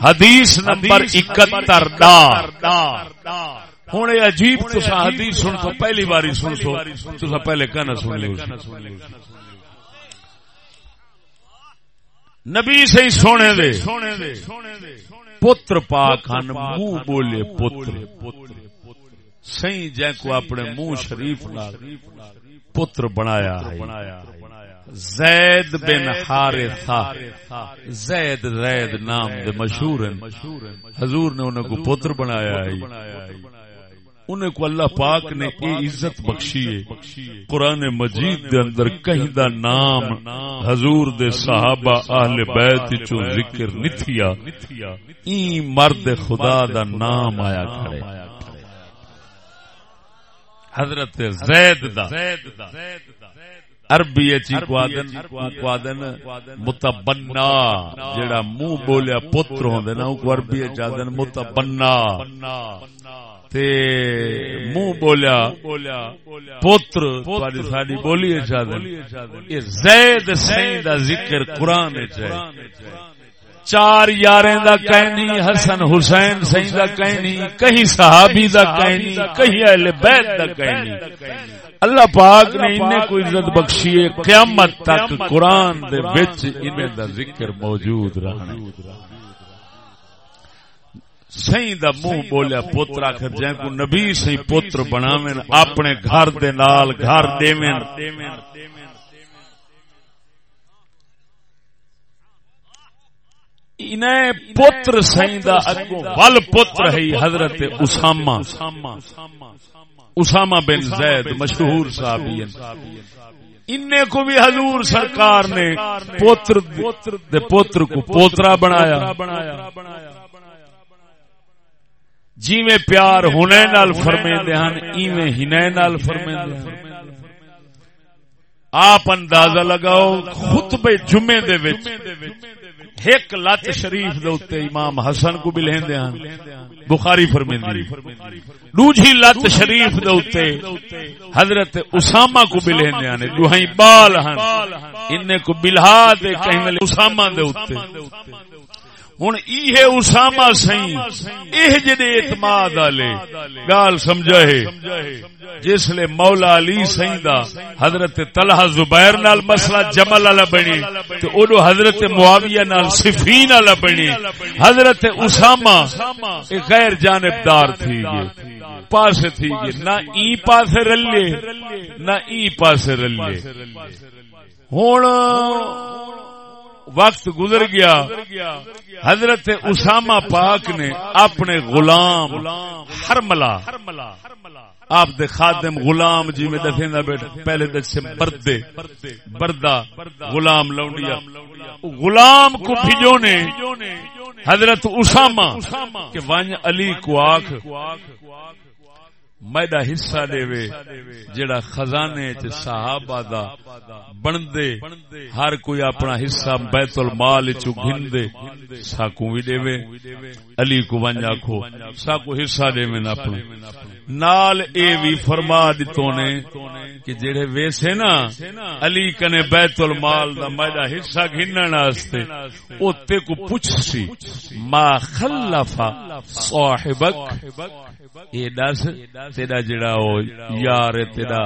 حدیث نمبر اکہتر ہوں یہ عجیب تسا حدیث سن سو پہلی باری سن سو تسا پہلے کہنا سن لی نبی سے سونے دے۔ پتر پاک ہن منہ بولے پتر۔ سی جے کو اپنے منہ شریف نال پتر بنایا ہے۔ زید بن حارثہ۔ زید زید نام دے مشہور ہیں۔ حضور نے انہیں کو پتر بنایا ہے۔ انہیں کو اللہ پاک نے اے عزت بخشی ہے۔ قرآن مجید دے اندر کہیں دا نام حضور دے صحابہ اہل بیت چو ذکر نتھیا این مرد خدا دا نام آیا کھڑے۔ حضرت زید دا۔ عربی کوادن متبنا۔ جڑا منہ بولیا پتر ہوندے نا کو عربی چادن متبنا۔ تے منہ بولیا پتر تواڈی ساڈی بولی چادن یہ زید سین دا ذکر قران وچ ہے۔ چار یاریں دا کہنی حسن حسین سین دا کہنی کہیں صحابی دا کہنی کہیں اہل بیت دا کہنی اللہ پاک نے انہیں کوئی عزت بخشی قیامت تک قرآن دے بچ انہیں دا ذکر موجود رہنا۔ سی دا منہ بولیا پوتر آخر جائیں کو نبی سی پوتر بناوین اپنے گھر دے نال گھر دیوین۔ انہیں پتر سی دا اگو ول پتر ہے حضرت اسامہ۔ اسامہ بن زید مشہور صحابی ان کو بھی حضور سرکار نے پوتر دے پوتر کو پوترا بنایا۔ جی میں پیار ہونے نال فرمیندے ہن ایویں ہنے نال فرمیندے ہن۔ آپ اندازہ لگاؤ خطبے جمعے دے وچ ایک لت شریف دے اوتے امام حسن کو بھی لیندے ہیں بخاری فرمیندی دوجی لت شریف دے اوتے حضرت اسامہ کو بھی لیندے ہیں دوہی بال ہیں اننے کو بلہا دے کہیں اسامہ دے اوتے ہوں یہ اسامہ سی یہ جڑے اعتماد والے۔ گال سمجھا ہے۔ جس لے مولا علی سی دا حضرت طلحہ زبیر نال مسئلہ جمل والا بنی تو اودو حضرت معاویہ نال صفین والا بنی حضرت اسامہ ایک غیر جانبدار تھی گئے۔ پاسے تھی گئے۔ نہ ای پاسے رلے، نہ ای پاسے رلے۔ ہوں وقت گزر گیا۔ حضرت اسامہ پاک نے اپنے غلام ہرملا آپ دے خادم غلام جی میں دفے نہ بیٹھ پہلے دس سے بردے بردا غلام لونڈیا۔ غلام کو بھیجو نے حضرت اسامہ کہ وانج علی کو آخ میڈا حصہ دے وے جڑا خزانے چ صحابہ دا بندے ہر کوئی اپنا حصہ بیت المال چ گھندے ساکو وی دے وے۔ علی کو ونج آکھو ساکو حصہ دے میں اپنا۔ نال اے وی فرما دتو نے کہ جڑے ویسے نا، علی کنے بیت المال دا میڈا حصہ گھنن واسطے او تے کو پوچھ سی، ما خلفا صاحبک؟ اے دس، تیرا جڑا او یار تیرا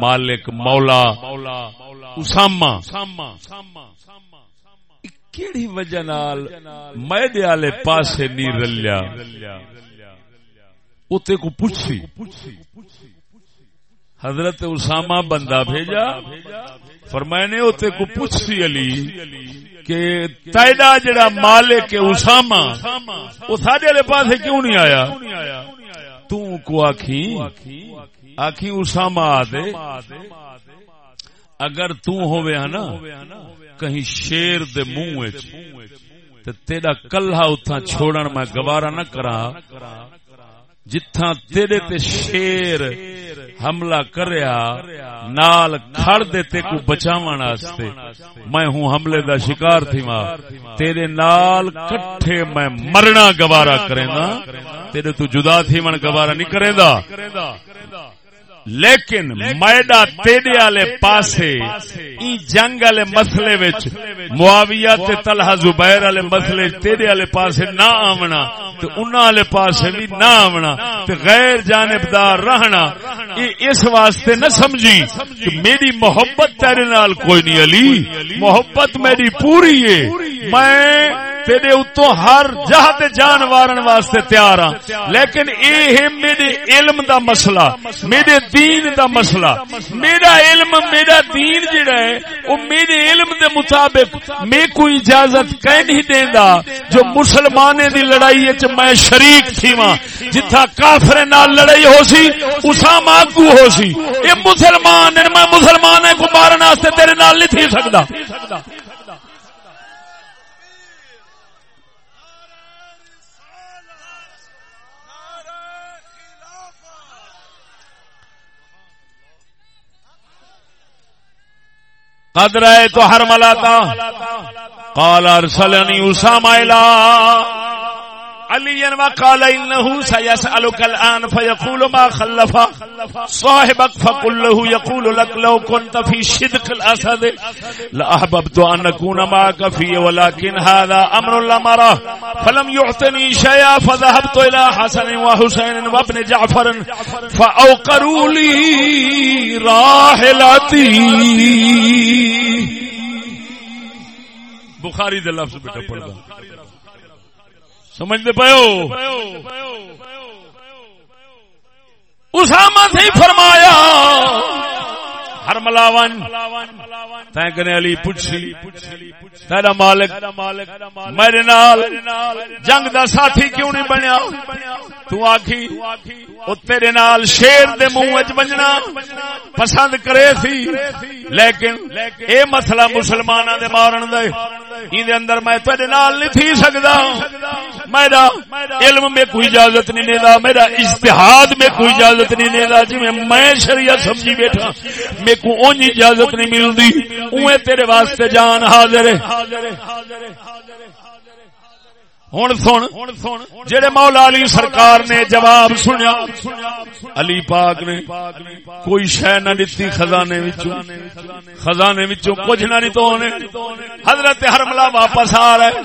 مالک مولا اسامہ۔ کیڑی وجہ نال میدے والے پاسے نہیں رلیا؟ اتے کو پوچھی۔ حضرت اسامہ بندہ بھیجا۔ فرمائے نے اتے کو پوچھی علی کہ تیدا جڑا مالک اسامہ، وہ سارے والے پاسے کیوں نہیں آیا؟ تو کو آخی آخی اسامہ آ دے۔ اگر تو ہوئے ہاں نا، کہیں شیر دے منہ تیرا کلہا اتھا چھوڑن میں گوارا نہ کرا جتھاں تیرے تے شیر حملہ کریا، نال کھڑ دے تے کو بچاون واسطے۔ میں ہوں حملے دا شکار تھی ماں۔ تیرے نال کٹھے میں مرنا گوارا کرے نا تیرے تو جدا تھی من گوارا نہیں کرے دا لیکن میڈا تیرے والے پاسے ای جنگ والے مسئلے وچ معاویہ تے طلحہ زبیر والے مسئلے تیرے والے پاسے نہ آونا تے انہاں والے پاسے بھی نہ آونا تے غیر جانبدار رہنا اس واسطے نہ سمجھی کہ میری محبت تیرے نال کوئی نہیں علی محبت میری پوری ہے۔ میں تیرے اتوں ہر جہت جان وارن واسطے تیار ہاں۔ لیکن اے ہے میرے علم دا مسئلہ، میرے دین دا مسئلہ۔ میرا علم، میرا دین جڑا ہے، وہ میرے علم دے مطابق میں کوئی اجازت کہہ نہیں دیندا۔ جو مسلمانے دی لڑائی وچ میں شریک تھی ماں جتھا کافر نال لڑائی ہو سی، اسامہ کو ہو سی۔ اے مسلمان میں مسلمان کو مارن واسطے تیرے نال نہیں تھی سکدا۔ قد رأيت تو ہر ملاتا۔ قال ارسلني اسامه الى علي وقال انه سيسالك الان فيقول ما خلف. صاحبك فقل له يقول لك لو كنت في شدق الاسد. لاحببت ان اكون معك في ولكن هذا امر لمره فلم يعطني شيئا فذهبت الى حسن وحسين وابن جعفر فاوقروا لي راحلتي بخاری دے لفظ بیٹا پڑھا سمجھتے پیو اسامہ سے فرمایا ہر ملاون۔ تین علی پوچھی، تیرا مالک، میرے نال، جنگ دا ساتھی کیوں نہیں بنیا؟ تو آخی او تیرے نال شیر دے منہ وچ بننا پسند کرے سی، لیکن اے مسئلہ مسلماناں دے مارن دے این دے اندر میں تیرے نال نہیں تھی سکدا۔ میرا علم میں کوئی اجازت نہیں دینا میرا اجتہاد میں کوئی اجازت نہیں دینا جی میں شریعت سمجھی بیٹھا، میں کو اونج اجازت نہیں ملتی اوے تیرے واسطے جان حاضر ہے۔ ہوں سن، جڑے مولا علی سرکار نے جواب سنیا، علی پاک نے، کوئی شہ نہ دتی خزانے خزانے کچھ نہ نہیں حضرت ہرملا واپس آ رہے،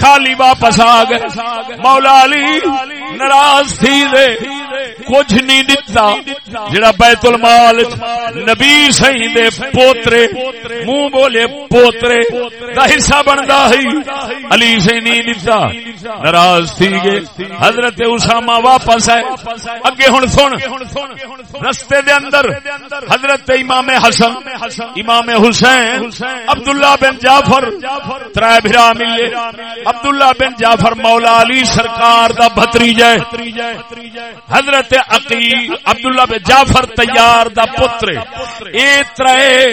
خالی واپس آ گئے۔ مولا علی ناراض تھی دے، کچھ نہیں دتا، جڑا بیت المال نبی سی دے پوترے منہ بولے پوترے، دا حصہ بنتا ہی علی سی نہیں دتا۔ ناراض تھی گئے۔ حضرت اسامہ واپس آئے۔ اگے ہن سن۔ رستے دے اندر حضرت امام حسن امام حسین عبداللہ بن جعفر ترائے بھرا ملے۔ عبداللہ بن جعفر مولا علی سرکار دا بھتریجا حضرت عقیل عبداللہ بن جعفر تیار دا پتر۔ اے ترائے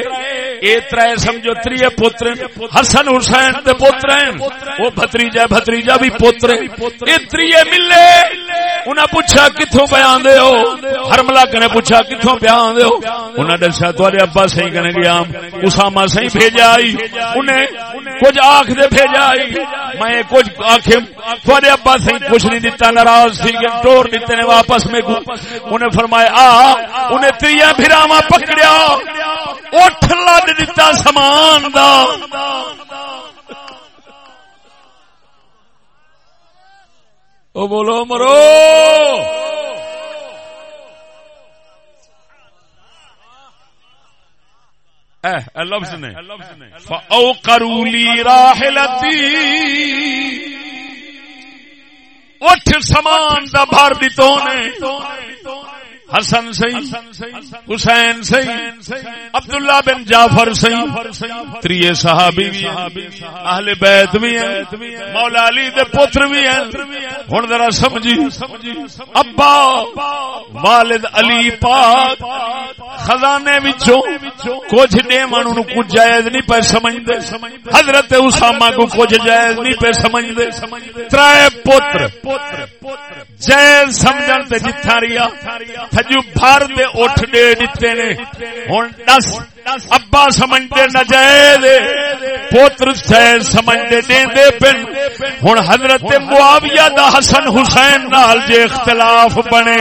اے ترائے سمجھو تریے پتر حسن حسین دے پتر وہ بھتریجا بھتریجا بھی پوتر اتری ملے انہیں پوچھا کتوں بیان دے ہو؟ ہر ملاک نے پوچھا کتوں بیان دے ہو؟ انہیں دسیا تے ابا سی کرنے گیا، اسامہ سی بھیجا آئی، انہیں کچھ آخ دے بھیجا آئی۔ میں کچھ آخ تھوڑے ابا سی کچھ نہیں دیتا ناراض سی کہ ٹور دیتے نے واپس میں کو انہیں فرمایا، آ، انہیں تریا بھراوا پکڑیا۔ اٹھ لڈ دیتا سامان دا. او بولو مرو. لفظ نے. او کرولی راہلتی اٹھ سمان دا بھر دی تو نے. حسن سی حسین سی عبداللہ بن جعفر سی تریے صحابی بھی اہل بیت بھی ہیں مولا علی دے پتر بھی ہیں۔ ہن ذرا سمجھی ابا والد علی پاک خزانے وچوں کچھ دیوان نو کچھ جائز نہیں پے سمجھدے۔ حضرت اسامہ کو کچھ جائز نہیں پے سمجھدے۔ ترے پتر جائز سمجھن تے جتھا ریا تھجو بھر دے اٹھ دے دیتے نے ہن دس ابا سمجھتے نہ جائے دے پوتر سین سمجھتے دے دے پن ہوں حضرت معاویہ دا حسن حسین نال جے اختلاف بنے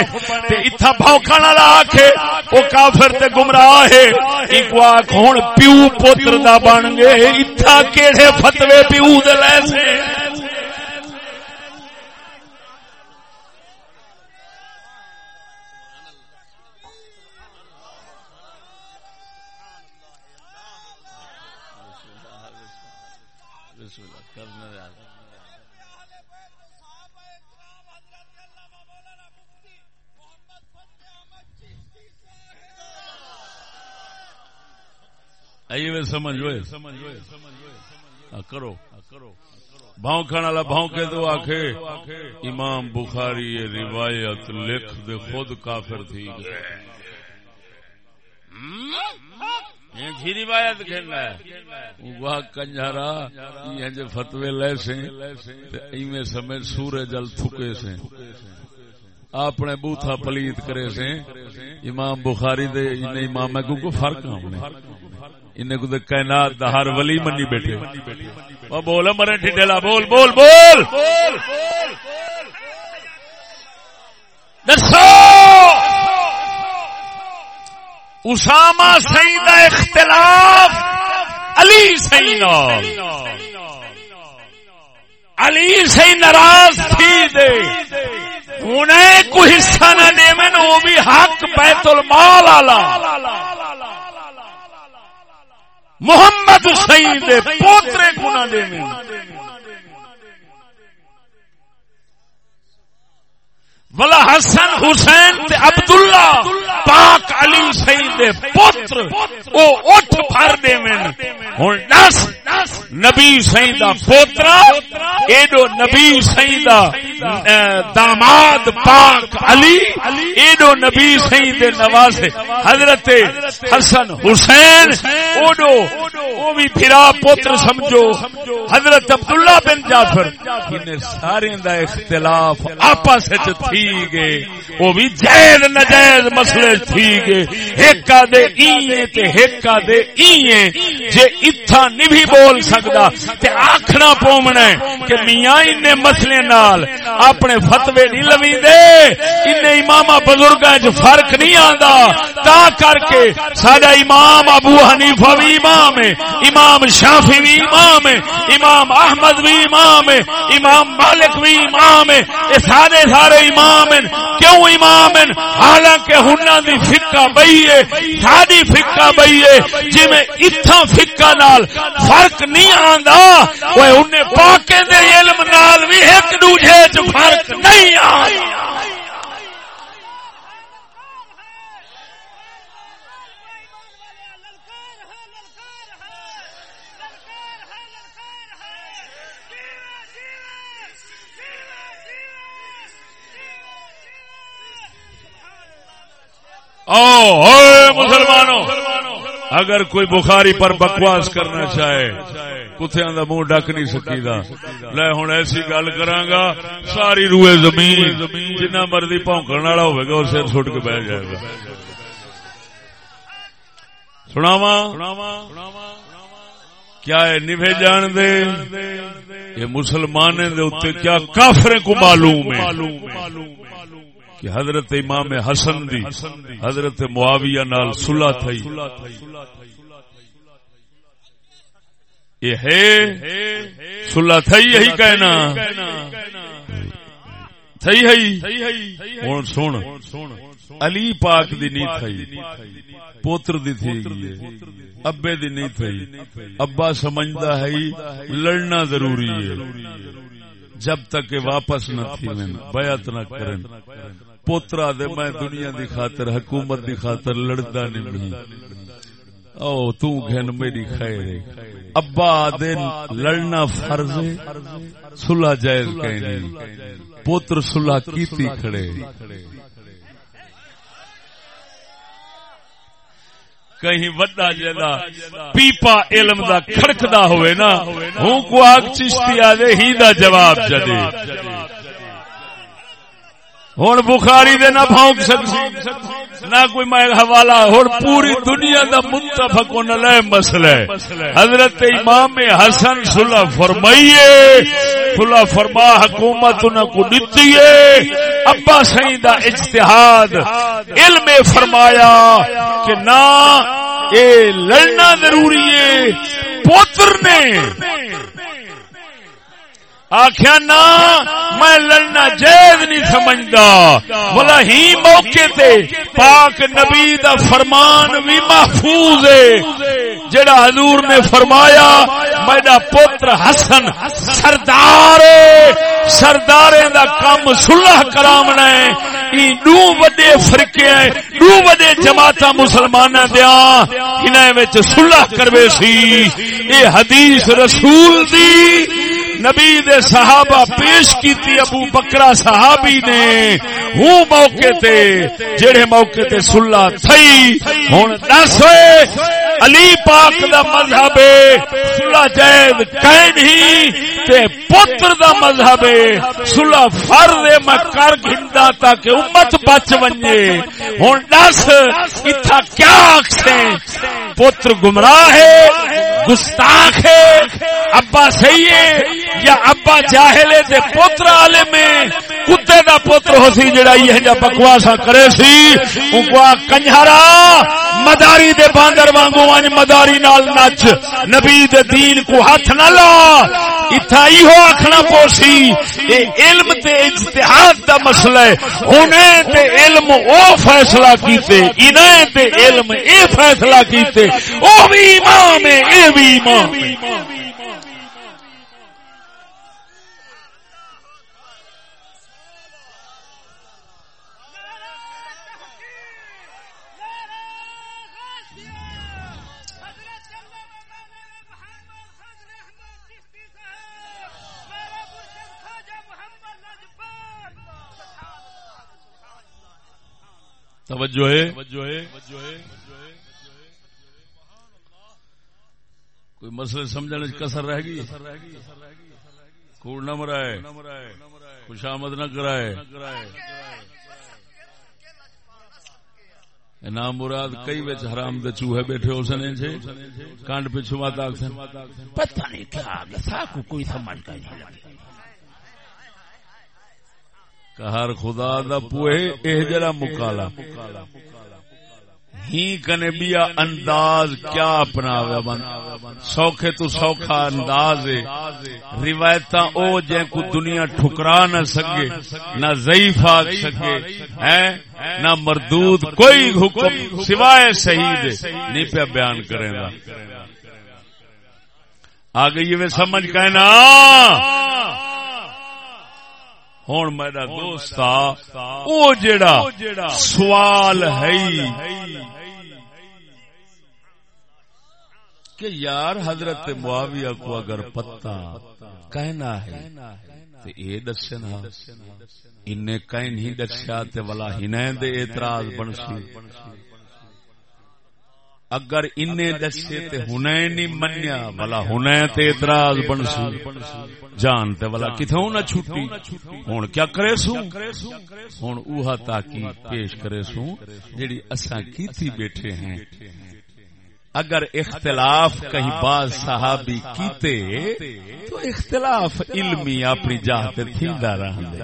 تے اتھا بھوکھن والا آکھے او کافر تے گمراہ ہے ایک واک ہن پیو پتر دا بن گئے اتھا کیڑے فتوی پیو دے لے سے آئیے سمجھ ہوئے کرو. بھونکن والا بھونکے تو آخے امام بخاری یہ روایت لکھ دے خود کافر تھی روایت کہنا ہے. وہ کنجارا، یہ فتوے لے سے ایویں سمجھ سورج جل تھکے سے اپنے بوتھا پلیت کرے سے امام بخاری دے امام ہے کیونکہ فرق ہم نے۔ انہیں کو کائنات دا ہر ولی منی بیٹھے او بول مرے ٹھڈلا بول بول بول۔ دسو! اسامہ سی دا اختلاف، علی سی علی سی ناراض تھی دے۔ انہیں کو حصہ نہ دے، میں وہ بھی حق بیت المال آلا محمد سعید پوترے نہ دے ولا حسن حسین تے عبداللہ پاک علی سعید پوتر او اٹھ پھر دے میں ہن دس، نبی سعید پوترا ایڈو نبی سعید داماد پاک علی ایڈو نبی سعید نواز حضرت حسن حسین اوڈو او بھی پھرا پوتر سمجھو، حضرت عبداللہ بن جعفر، انہیں سارے دا اختلاف آپس وچ تھی۔ گئے وہ بھی جائز نجائز مسئلے تھی گئے ہکا دے ایئے تے ہکا دے ایئے جے اتھا نہیں بھی بول سکدا تے آکھنا پومنا ہے کہ میاں انہیں مسئلے نال اپنے فتوے نہیں لوی دے۔ انہیں امامہ بزرگاں جو فرق نہیں آندا۔ تا کر کے سارا امام ابو حنیفہ بھی امام ہے، امام شافی بھی امام ہے، امام احمد بھی امام ہے، امام مالک بھی امام ہے۔ یہ سارے سارے امام امام کیوں امام حالانکہ ہنہ دی فکا بئی ہے ساری فکا بئی ہے جی میں اتھا فکا نال فرق نہیں آندا وہ انہیں پاکے دے علم نال بھی ایک دوجہ جو فرق نہیں آندا۔ مسلمانوں۔ اگر کوئی بخاری پر بکواس کرنا چاہے کتیا کا منہ ڈک نہیں سکی دا لے ہوں ایسی گل کرا ساری روئے زمین، جنہ مرضی پونکن والا ہوئے گا سر سٹ کے بہ جائے گا۔ سناوا کیا ہے جان دے یہ مسلمان دے کیا کافرے کو معلوم ہے؟ کہ حضرت امام حسن دی، حضرت معاویہ نال صلح تھئی۔ یہ ہے، صلح تھئی یہی کہنا۔ تھئی ہے ہن سن، علی پاک دی نہیں تھئی، پوتر دی تھی ابے دی نہیں تھئی۔ ابا سمجھدا ہے لڑنا ضروری ہے۔ جب تک کہ واپس نہ تھی بیعت نہ کرن پوترا دے، میں دنیا دی خاطر، حکومت دی خاطر لڑدا نہیں۔ او، تو گھن میری خیر ابا دے لڑنا فرض ہے۔ صلح جائز کہنی۔ پوتر صلح کیتی کھڑے۔ کہیں وڈا جا پیپا علم دا کھڑکدا ہوئے نا ہوں کو آگ چشتی آدھے ہی دا جواب جدے۔ ہوں بخاری دے نہ بھونک سکتی نہ کوئی میں حوالہ ہوں پوری دنیا دا متفق لے مسئلہ حضرت امام حسن صلح فرمائیے صلح فرما حکومت انہوں کو دیتی ہے ابا سہی دا اجتہاد، علم فرمایا کہ نہ، اے لڑنا ضروری ہے، پوتر نے آخیا نا، میں لڑنا جائز نہیں سمجھتا۔ بولا ہی موقع تے پاک نبی دا فرمان بھی محفوظ ہے۔ جڑا حضور نے فرمایا میرا پتر حسن سردار سردار دا کام سلح کرامنا ہے۔ دو وڈے فرقے ہیں، دو وڈے جماعت مسلمان دیا۔ انہیں سلح کروے سی۔ اے حدیث رسول دی نبی دے صحابہ پیش کیتی ابو بکرا صحابی نے ہوں موقع تے جڑے موقع تے سلا تھئی ہن دس علی پاک دا مذہب سلا جائز کہیں نہیں تے پتر دا مذہب سلا فرض میں کر گھندا تاکہ امت بچ ونجے۔ ہن دس، اتھا کیا آکھتے پتر گمراہ ہے، گستاخ ہے، ابا صحیح ہے یا ابا جاہلے دے پوتر والے میں کتے دا پوتر ہو سی جڑا یہ جا بکواسا کرے سی اکوا کنجھارا، مداری دے باندر وانگو وانج مداری نال نچ، نبی دے دین کو ہاتھ نہ لا۔ اتھا ایہو آکھنا پوسی اے علم تے اجتہاد دا مسئلہ ہے۔ انہیں تے علم او فیصلہ کیتے انہیں تے علم اے فیصلہ کیتے۔ او بھی امام ہے اے بھی امام ہے توجہ ہے۔ کوئی مسئلے سمجھنے کسر رہ گئی؟ کوڑ نہ مرائے۔ خوش آمد نہ کرائے۔ نام مراد کئی بچ حرام دے چوہے بیٹھے ہو سنے چھے کانڈ پہ چھوا تاک سے پتہ نہیں کیا آگے ساکو کوئی سمجھ کا نہیں لگے ہر خدا دا پوئے اے جڑا مکالا۔ ہی کنے بیا انداز کیا اپنا بند سوکھے تو سوکھا انداز ہے۔ روایت او جے کو دنیا ٹھکرا نہ سکے، نہ ضعیف آ سکے، ہیں؟ نہ مردود کوئی حکم سوائے صحیح نہیں پہ بیان کرے گا۔ آگے یہ سمجھ کہنا۔ ہوں میرا دوست وہ جڑا سوال ہے۔ کہ یار حضرت معاویہ کو اگر پتا کہنا ہے تو یہ دسنا ان کہیں نہیں دسیا والا ہی دے اعتراض بنسی اگر ان دسے تے ہنے نہیں منیا بلا ہنے تے اعتراض بنسی جان تے بلا کتھوں نہ چھٹی۔ ہن کیا کرے سو ہن اوہا تاکی پیش کرے سو جیڑی اساں کیتی بیٹھے ہیں۔ اگر اختلاف کہیں بعض صحابی کیتے تو اختلاف علمی اپنی جاہتے تھیندا رہندے۔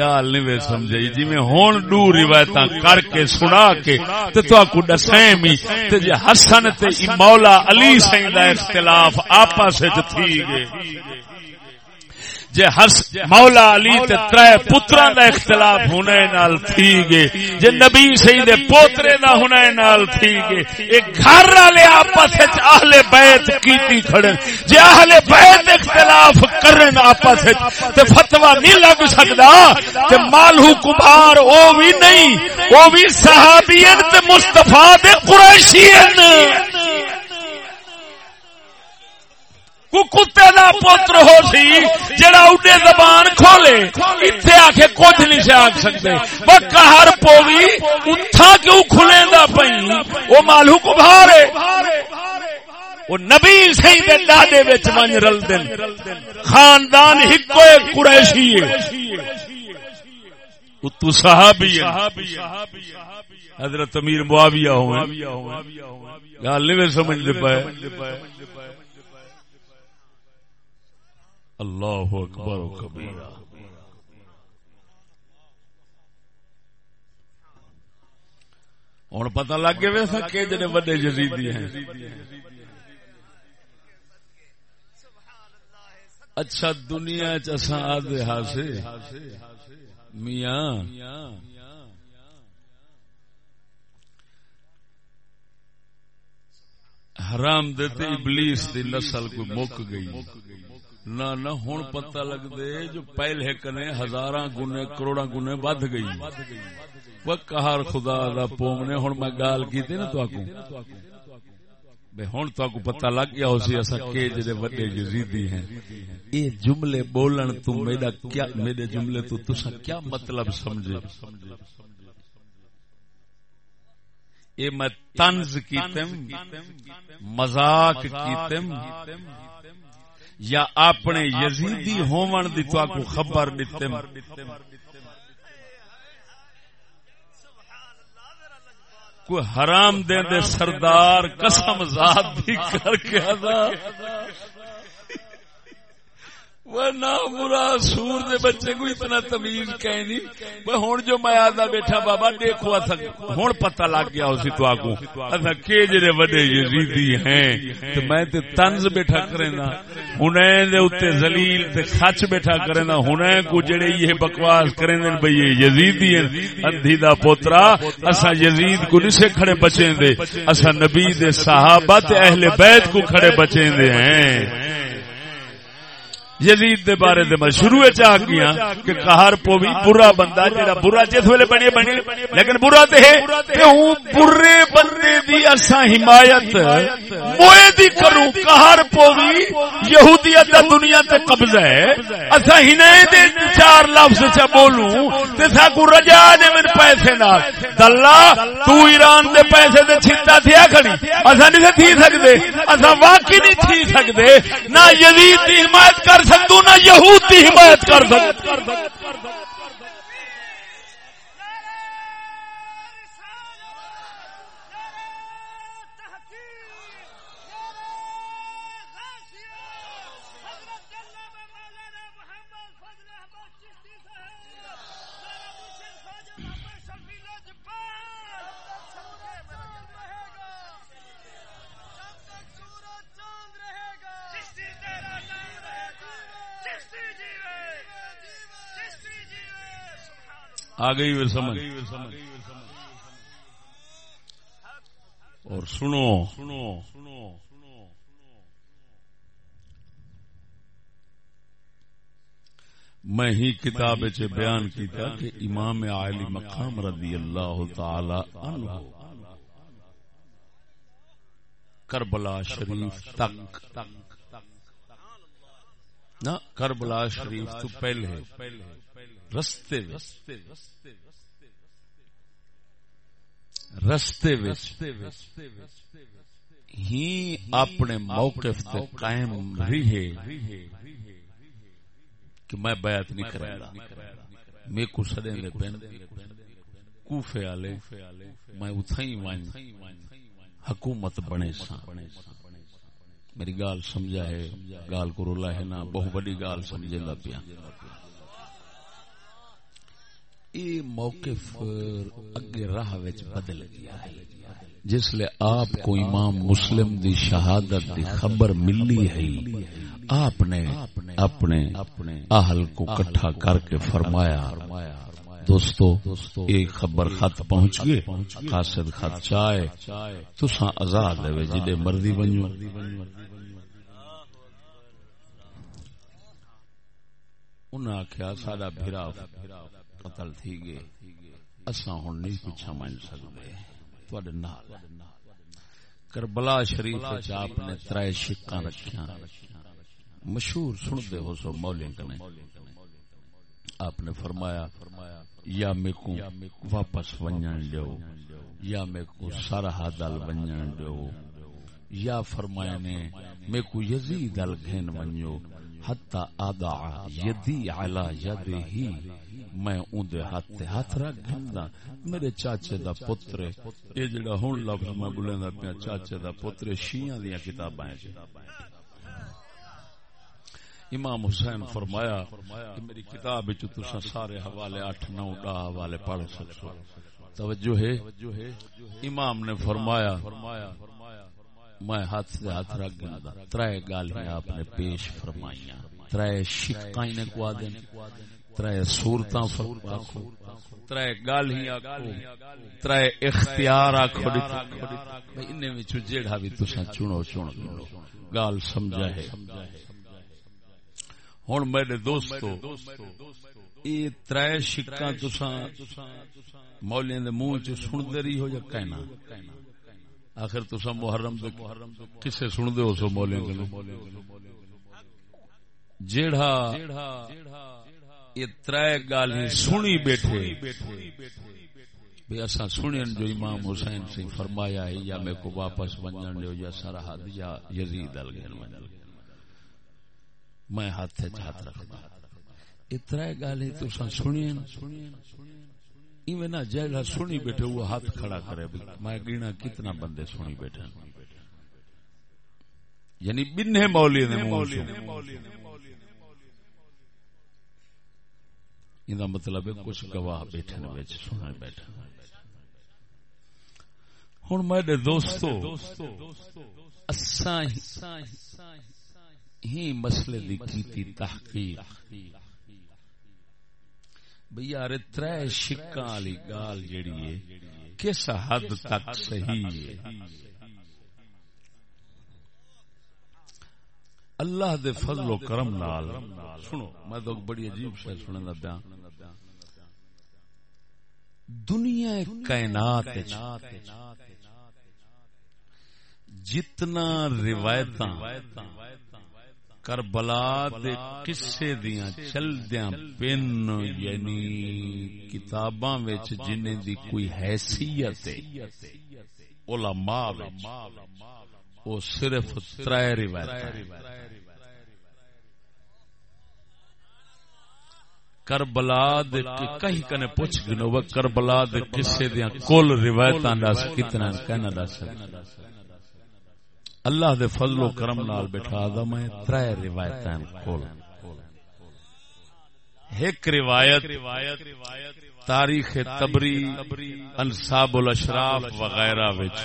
گال نہیں وے سمجھائی جی میں ہون ڈو روایت کر کے سنا کے تے تو کو دسیں می تے جے حسن تے مولا علی سائیں دا اختلاف آپس وچ تھی گئے۔ جے ہس مولا علی تے ترے پتراں دا اختلاف ہونے نال تھی گے جے نبی سید دے پوترے دا ہونے نال تھی گے ایک گھر والے آپس وچ اہل بیت کیتی کھڑے، جے اہل بیت اختلاف کرن آپس وچ، تے فتوی نہیں لگ سکدا، تے مالو کبار او بھی نہیں، او بھی صحابین تے مصطفی دے قریشین۔ کو کتے دا پوتر ہو سی، جڑا اڈے زبان کھولے۔ اتنے آ کے کچھ نہیں سے آگ سکتے۔ وہ کہر پوی اتھا کیوں کھلے دا پئی؟ وہ مالو کو بھارے وہ نبی سی دے ڈاڈے وچ ونج رل دن خاندان ہکو قریشی ہے۔ اتو صحابی حضرت امیر معاویہ ہوئے۔ گال نہیں سمجھ دے پائے۔ اللہ اکبر و کبیرہ۔ ہوں پتہ لگ گیا ویسا کہ جڑے وڈے جزیدی ہیں۔ اچھا دنیا چسا آدھے ہاسے میاں۔ حرام دیتے ابلیس دی نسل کو مک گئی۔ نہ نہ ہوں پتہ لگ دے جو پہلے کنے ہزاراں گنے کروڑا گنے ود گئی۔ وہ کہار خدا دا پوم نے میں گال کی نا تو ہوں تو پتہ لگ گیا اسی ایسا کہ جڑے وڈے یزیدی ہیں۔ یہ جملے بولن تو میرا کیا، میرے جملے تو تسا کیا مطلب سمجھے؟ یہ میں تنز کیتم مزاق کیتم یا اپنے یزیدی ہون دی تو کو خبر دیتم کوئی حرام دے دے سردار قسم ذات بھی کر کے برا سور دے بچے کو اتنا تمیز کہیں نہیں۔ وہ ہوں جو میں آدھا بیٹھا بابا، دیکھو اسا ہوں پتہ لگ گیا اسی تو آگو اصا کہ جڑے وڈے یزیدی ہیں۔ تو میں تے تنز بیٹھا کریں ہنین دے اتے زلیل تے خچ بیٹھا کریں ہنین کو جڑے یہ بکواس کریں بھئی یہ یزیدی ہیں۔ اندھی دا پوترا اسا یزید کو نسے کھڑے بچیں دے اسا نبی دے صحابہ تے اہل بیت کو کھڑے بچیں دے ہیں۔ یزید دے بارے دے میں شروع چاہ گیا کہ قہر پوی برا بندہ جڑا برا جس ویلے بنے بنے، لیکن برا تے ہے کہ ہوں برے بندے دی اسا حمایت، موئے دی کروں قہر پوی یہودیت دا دنیا تے قبضہ ہے۔ اسا ہنے دے چار لفظ چا بولوں، تے سا کو رجا دے من پیسے نال۔ دلہ، تو ایران دے پیسے دے چھتا تھیا کھڑی۔ اسا نہیں تھی سکدے اسا واقعی نہیں تھی سکدے۔ نہ یزید دی حمایت کر سکتو نہ یہود کی حمایت کر سکتے آ گئی وہ سمجھ۔ اور سنو۔ سنو میں ہی کتاب بیان کیتا کہ امام عالی مقام رضی اللہ تعالی عنہ۔ کربلا شریف تک۔ نہ کربلا شریف تو پہلے۔ رستے رستے ہی اپنے موقف تے قائم رہے کہ میں بیعت نہیں کرے گا۔ میں کو سدے دے پین کوفے والے، میں اتھائی وان حکومت بنے سا میری گال سمجھا ہے، گال کو رولا ہے نا، بہت بڑی گال سمجھے گا پیا۔ یہ موقف اگے راہ بدل گیا ہے۔ جس لیے آپ کو امام مسلم دی شہادت دی خبر ملی ہے، آپ نے اپنے اہل کو کٹھا کر کے فرمایا، دوستو ایک خبر خط پہنچ گئے، قاصد خط چائے تو ساں آزاد ہے جدے مرضی بنو انہاں آخیا ساڈا بھرا قتل تھی گئے اساں ہن نہیں پچھا من سکدے تواڈے نال کربلا شریف وچ آپ نے ترے شکاں رکھیاں مشہور سن دے ہو سو مولیں کنے آپ نے فرمایا یا میں کو واپس ونجن دیو یا میں کو سرحد ال ونجن دیو یا فرمایا نے میں کو یزید ال گھن ونجو حتی آدھا یدی علا ید ہی میں اندے ہاتھ تے ہاتھ رکھ گھندا میرے چاچے دا پتر اے جڑا ہن لفظ میں بولیندا پیا، چاچے دا پتر شیعہ دیاں کتاباں ہیں جی۔ امام حسین فرمایا کہ میری کتاب وچ تساں سارے حوالے 8 9 10 حوالے پڑھ سکو توجہ ہے۔ امام نے فرمایا، میں ہاتھ سے ہاتھ رکھ گیا ترائے گالیاں آپ نے پیش فرمائیاں۔ ترائے شکائیں نے کو دین ترائے صورتاں فرماکو ترائے گالیاں آکو ترائے اختیار آکو بھئی انہیں میں جیڑا بھی تساں چنو چنو گال سمجھا ہے۔ ہن میرے دوستو یہ ترائے شکاں تساں مولیاں دے منہ چ سن رہی ہو یا کہنا؟ آخر تو سب محرم کسے سن دے ہو سو مولے جیڑا یہ ترائے گال سنی بیٹھے۔ اصا سنین جو امام حسین سے فرمایا ہے، یا میرے کو واپس ونجن دو یا سرحد یا یزید الگین ونجن میں ہاتھ ہاتھ رکھ یہ ترائے گال تو سنین نہ جہاں سنی بیٹھے، وہ ہاتھ کھڑا کرے۔ میں گینا کتنا بندے سنی بیٹھے۔ یعنی بنے مولی نے یہ مطلب ہے کچھ گواہ بیٹھے سننے بیٹھے ہوں میرے دوستو ہی مسئلے کی تحقیق۔ بھئی یار تر شکا والی گال جیڑی ہے، کس حد تک صحیح ہے؟ اللہ دے فضل و کرم نال، سنو، میں تو بڑی عجیب شے سنن دا بیان دنیا کائنات جتنا روایتاں کربلا دے قصے دیاں چل دیاں پن یعنی کتاباں وچ جنہیں دی کوئی حیثیت ہے علماء وچ وہ صرف ترائے روایت کربلا دے کہیں کنے پوچھ گنو وہ کربلا دے قصے دیاں کل روایتاں دس کتنا کہنا دس اللہ دے فضل و کرم نال بٹھا دا میں ترے روایتاں کھول ایک روایت، تاریخ تبری، انصاب الاشراف وغیرہ وچ۔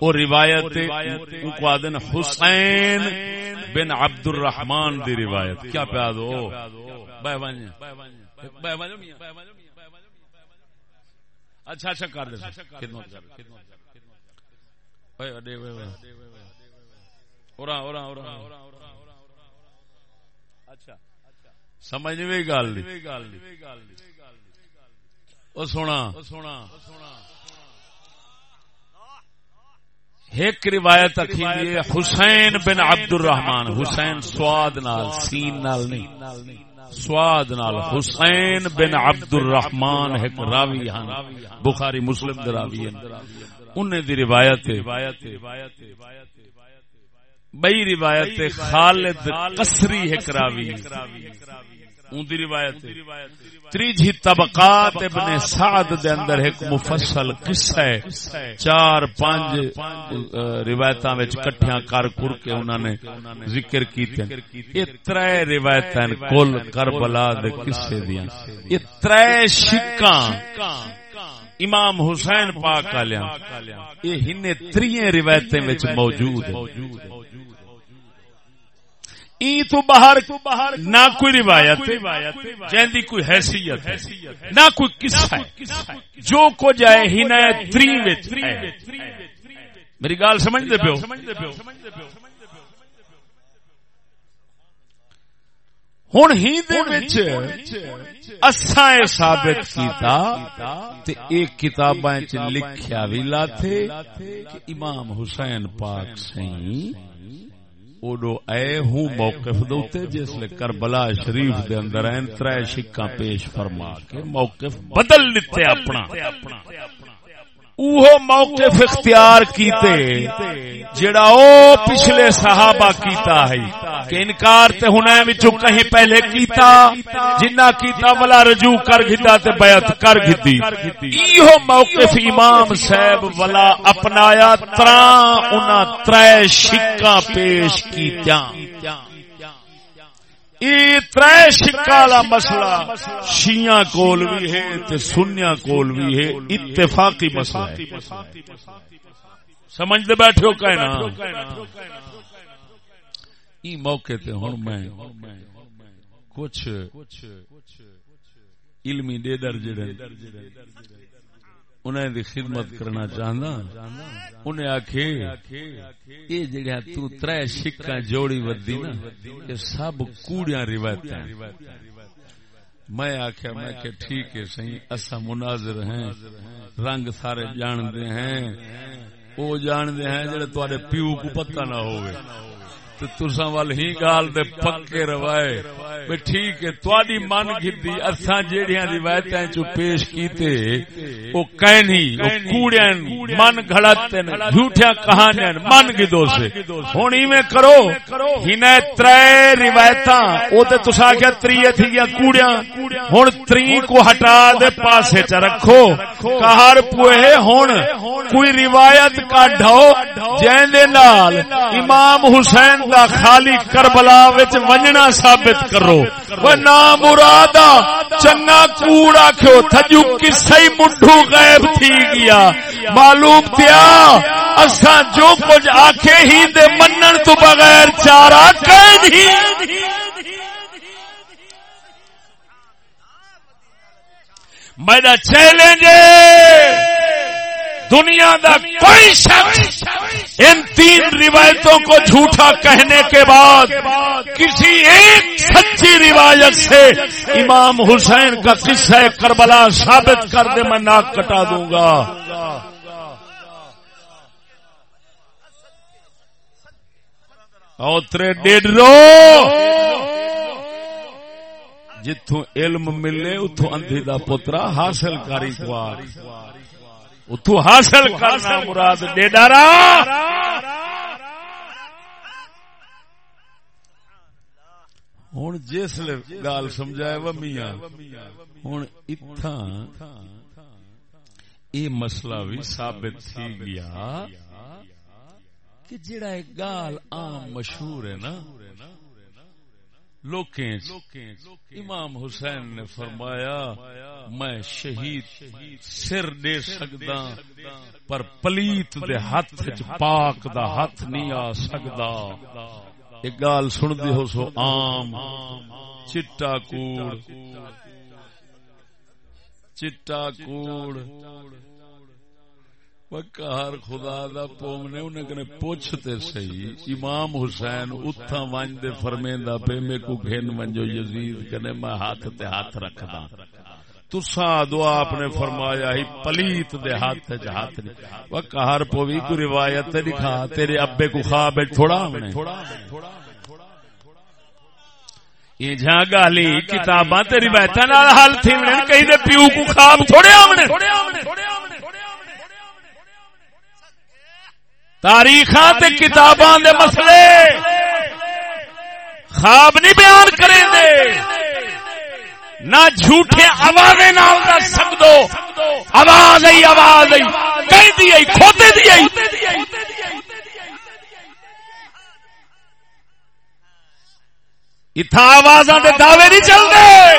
او روایت حسین بن عبد الرحمن دی روایت۔ کیا پیا دو بے ونج بے ونج اچھا اچھا کر دے۔ خدمت کر۔ اڈے اچھا۔ سمجھ نہیں گل سونا۔ ایک روایت حسین بن عبد الرحمان حسین سواد نال، سین نال نہیں۔ سواد نال حسین بن عبد الرحمان ایک راوی ہن، بخاری مسلم دے راوی ہیں انہی دی روایت بئی روایت خالد قصری ہے۔ کراوی اون دی روایت ہے۔ تریجی طبقات ابن سعد دے اندر ایک مفصل قصہ ہے۔ چار پانچ روایتاں وچ کٹھیاں کر کر کے انہاں نے ذکر کیتے ہیں یہ ترے روایتاں کل کربلا دے قصے دیاں۔ یہ ترے شکاں امام حسین پاک آلیاں۔ یہ ہنے تریے روایتیں وچ موجود ہیں۔ ای تو باہر نہ کوئی روایت جن کوئی حیثیت نہ کوئی قصہ جو کو جائے ہی نہ تری میری گال سمجھ دے پیو ہوں ہی اصا ثابت کیتا تے ایک کتاباں لکھیا بھی لاتے کہ امام حسین پاک سہیں اوڈو اے ہوں موقف دوتے جس لے کربلا شریف دے اندر این ترے شکا پیش فرما کے موقف بدل لیتے اپنا اوہو موقف اختیار کیتے، جڑا او پچھلے صحابہ کیتا ہے، کہ انکار تے ہنے وچوں کہیں پہلے کیتا، جنہ کیتا ولا رجوع کر گھتا تے بیعت کر گھتی ایہو موقف امام صاحب ولا اپنایا تراں انہاں ترے شکاں پیش کیتیاں۔ تر شکا مسئلہ شیعہ کول بھی ہے تے سنیا کول بھی ہے، اتفاقی مسئلہ ہے۔ سمجھتے بیٹھے ہو کہنا ای موقع تے ہن میں کچھ علمی ڈیڈر جڑے انہیں دی خدمت کرنا چاہنا انہیں آکھے یہ جڑیا تو ترے شکا جوڑی ودی نا یہ سب کوڑیاں روایت میں آخیا میں کہ ٹھیک ہے، صحیح اصا مناظر ہیں، رنگ سارے جاندے ہیں۔ وہ جاندے ہیں جڑے تھوڑے پیو کو پتہ نہ ہوئے تسا وال ہی گال دے پکے روائے بے ٹھیک ہے تواڈی من گدی اساں جیڑیاں روایتاں چ پیش کیتے او کہنی او کوڑیاں من گھڑتے نے جھوٹیاں کہانیاں من گدو سے۔ ہن ایویں کرو ہنے ترے روایتاں او تے تسا کہ تری تھی گیا کوڑیاں۔ ہن تری کو ہٹا دے پاسے چ رکھو۔ کہار پوئے ہن کوئی روایت کا دے نال امام حسین دا خالی کربلا وچ ونجنا ثابت کرو۔ وہ نام مرادا چنگا کوڑا کھو تھجو کسے منڈو غیب تھی گیا۔ معلوم تیا؟ اساں جو کچھ آکھے ہی دے منن تو بغیر چارہ کہیں نہیں میرا چیلنج دنیا دا کوئی شخص ان تین روایتوں کو جھوٹا کہنے کے بعد کسی ایک سچی روایت سے امام حسین کا قصہ کربلا ثابت کر دے، میں ناک کٹا دوں گا۔ اوترے ڈیڈ رو جتوں علم ملے اتوں اندھی دا پترا حاصل کاری کوار اتو حاصل کرنا مراد ڈیڈارا ہوں جس گال سمجھائے وہ میاں۔ ہوں اتھا یہ مسئلہ بھی ثابت تھی گیا کہ جڑا ایک گال عام مشہور ہے نا امام حسین نے فرمایا میں شہید سر دے سکتا پر پلیت دے ہاتھ پاک دا ہاتھ نہیں آ سکتا ایک گال سن دی ہو سو عام چٹا کوڑ۔ چٹا کوڑ۔ ہر خدا دا پومنے انہیں کنے پوچھتے سہی امام حسین اتھا ونج دے فرمیندہ پہ میں کو گھن منجو یزید کنے میں ہاتھ تے ہاتھ رکھ رکھدا۔ تسا دعا آپ نے فرمایا ہی، پلیت دے ہاتھ تے ہاتھ نہیں۔ وہ کہر پوی کو روایت تے دکھا تیرے ابے کو خواب تھوڑا ہمیں یہ جہاں گالی، کتاباں تیری بیٹھا نال حال تھی کہیں دے پیو کو خواب تھوڑے آمنے تاریخ کتاباں دے مسئلے۔ خواب نہیں بیان کریں دے۔ نہ جھوٹے آواز نال کا سب دو آواز آئی آواز آئی۔ کہیں دی آئی کھوتے دی آئی۔ اتھا آوازاں دے دعوے نہیں چل دے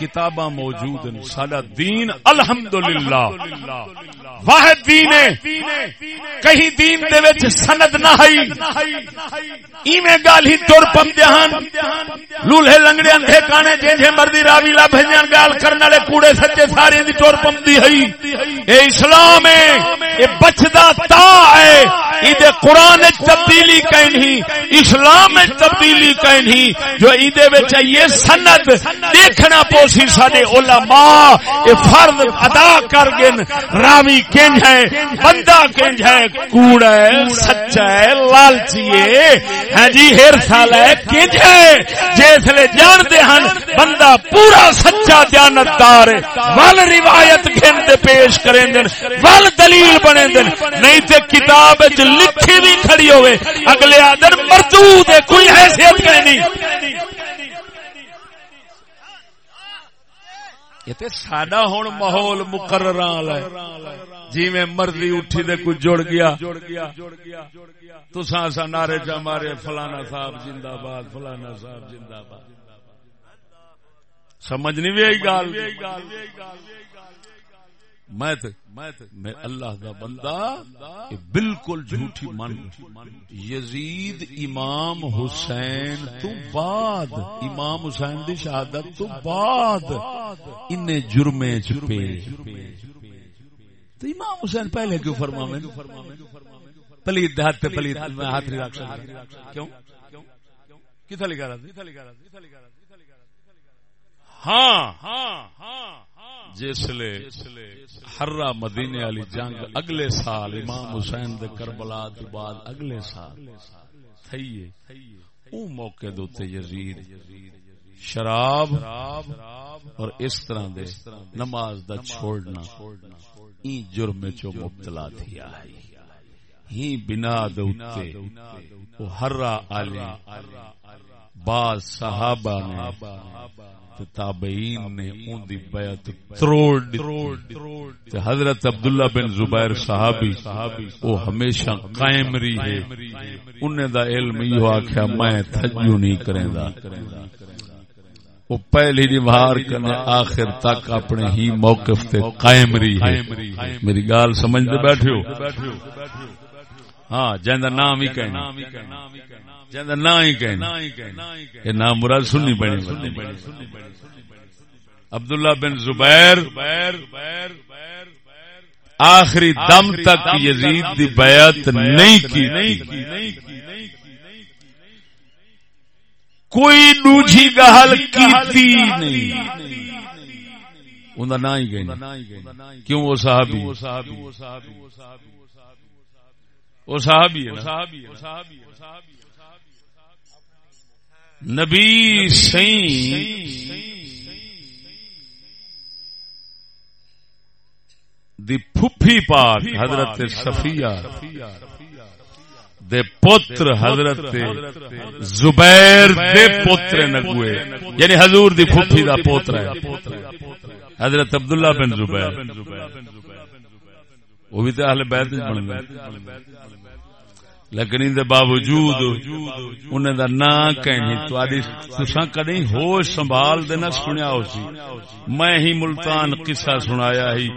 کتاباں موجود ہیں۔ سارا دین الحمدللہ۔ واحد دین ہے۔ کہیں دین دے وچ سند نہ ہئی۔ ایویں گل ہی تر پم جہان لولہے لنگڑے اندھے کانے جے جے مردی راوی لا بھجن گال کرن والے کوڑے سچے سارے دی تر پم دی ہئی۔ اے اسلام ہے اے بچدا تا ہے۔ ایدے قرآن تبدیلی کہیں اسلام تبدیلی کہیں جو ایدے وچ یہ سند دیکھنا پوسی سارے علماء اے فرض ادا کر گن راوی کنج ہے، بندہ کنج ہے کوڑا ہے سچا ہے، لالچی ہے۔ ہاں جی ہر سال ہے کنج ہے۔ جس جیسے جانتے ہیں بندہ پورا سچا دیانتدار ہے۔ ول روایت گھن دے پیش کریں دن ول دلیل بنے دن نہیں تے کتاب لکھی بھی کھڑی ہوئے۔ اگلے آدر مردود ہے، کوئی حیثیت کہیں نہیں۔ یہ تے ساڈا ہن ماحول مقرر والا ہے۔ جی میں مرضی اٹھی دے کوئی جڑ گیا۔ تو سا سا نعرے چا مارے، فلانا صاحب زندہ باد، فلانا صاحب زندہ باد۔ سمجھ نہیں وی گل میں اللہ دا بندہ بالکل جھوٹی من یزید امام حسین تو بعد امام حسین دی شہادت تو بعد ان جرمے چھپے تو امام حسین پہلے کیوں فرما میں پلیت ہاتھ پلیت میں ہاتھ نہیں رکھ سکتا کیوں کتنا لکھا رہا ہاں ہاں ہاں جسلے ہرا مدینے والی جنگ اگلے سال امام حسین دے کربلا تو بعد اگلے سال تھئیے او موقع دوتے یزید شراب اور اس طرح دے نماز دا چھوڑنا این جرم چو مبتلا تھی آئی ہی بنا دوتے او ہرا آلی بعض صحابہ نے تابعین نے اون دی بیعت تروڑ تے حضرت عبداللہ بن زبیر صحابی او ہمیشہ قائم رہی ہے انہیں دا علم یہ آکھیا، میں تھجو نہیں کریں دا وہ پہلی نبھار کرنے آخر تک اپنے ہی موقف تے قائم رہی ہے میری گال سمجھ دے بیٹھے ہو؟ ہاں جہاں نام ہی کہنا۔ نہ ہی کہنا یہ نام مراد سننی پڑی عبداللہ بن زبیر آخری دم تک یزید دی بیعت نہیں کی کوئی دوجی گہل کیتی نہیں۔ ہی کہنا کیوں وہ صحابی؟ وہ صحابی ہے۔ نبی سی دی پھپھی پاک حضرت صفیہ دے پتر حضرت زبیر دے پتر نگوے. یعنی حضور دی پھپھی دا پوتر ہے. حضرت عبداللہ بن زبیر. وہ بھی تو اہل بیت بن گئے. لیکن ان باوجود انہیں دا نا کہیں تو تساں کدیں ہوش سنبھال دینا سنیا ہو سی میں ہی ملتان قصہ سنایا ہی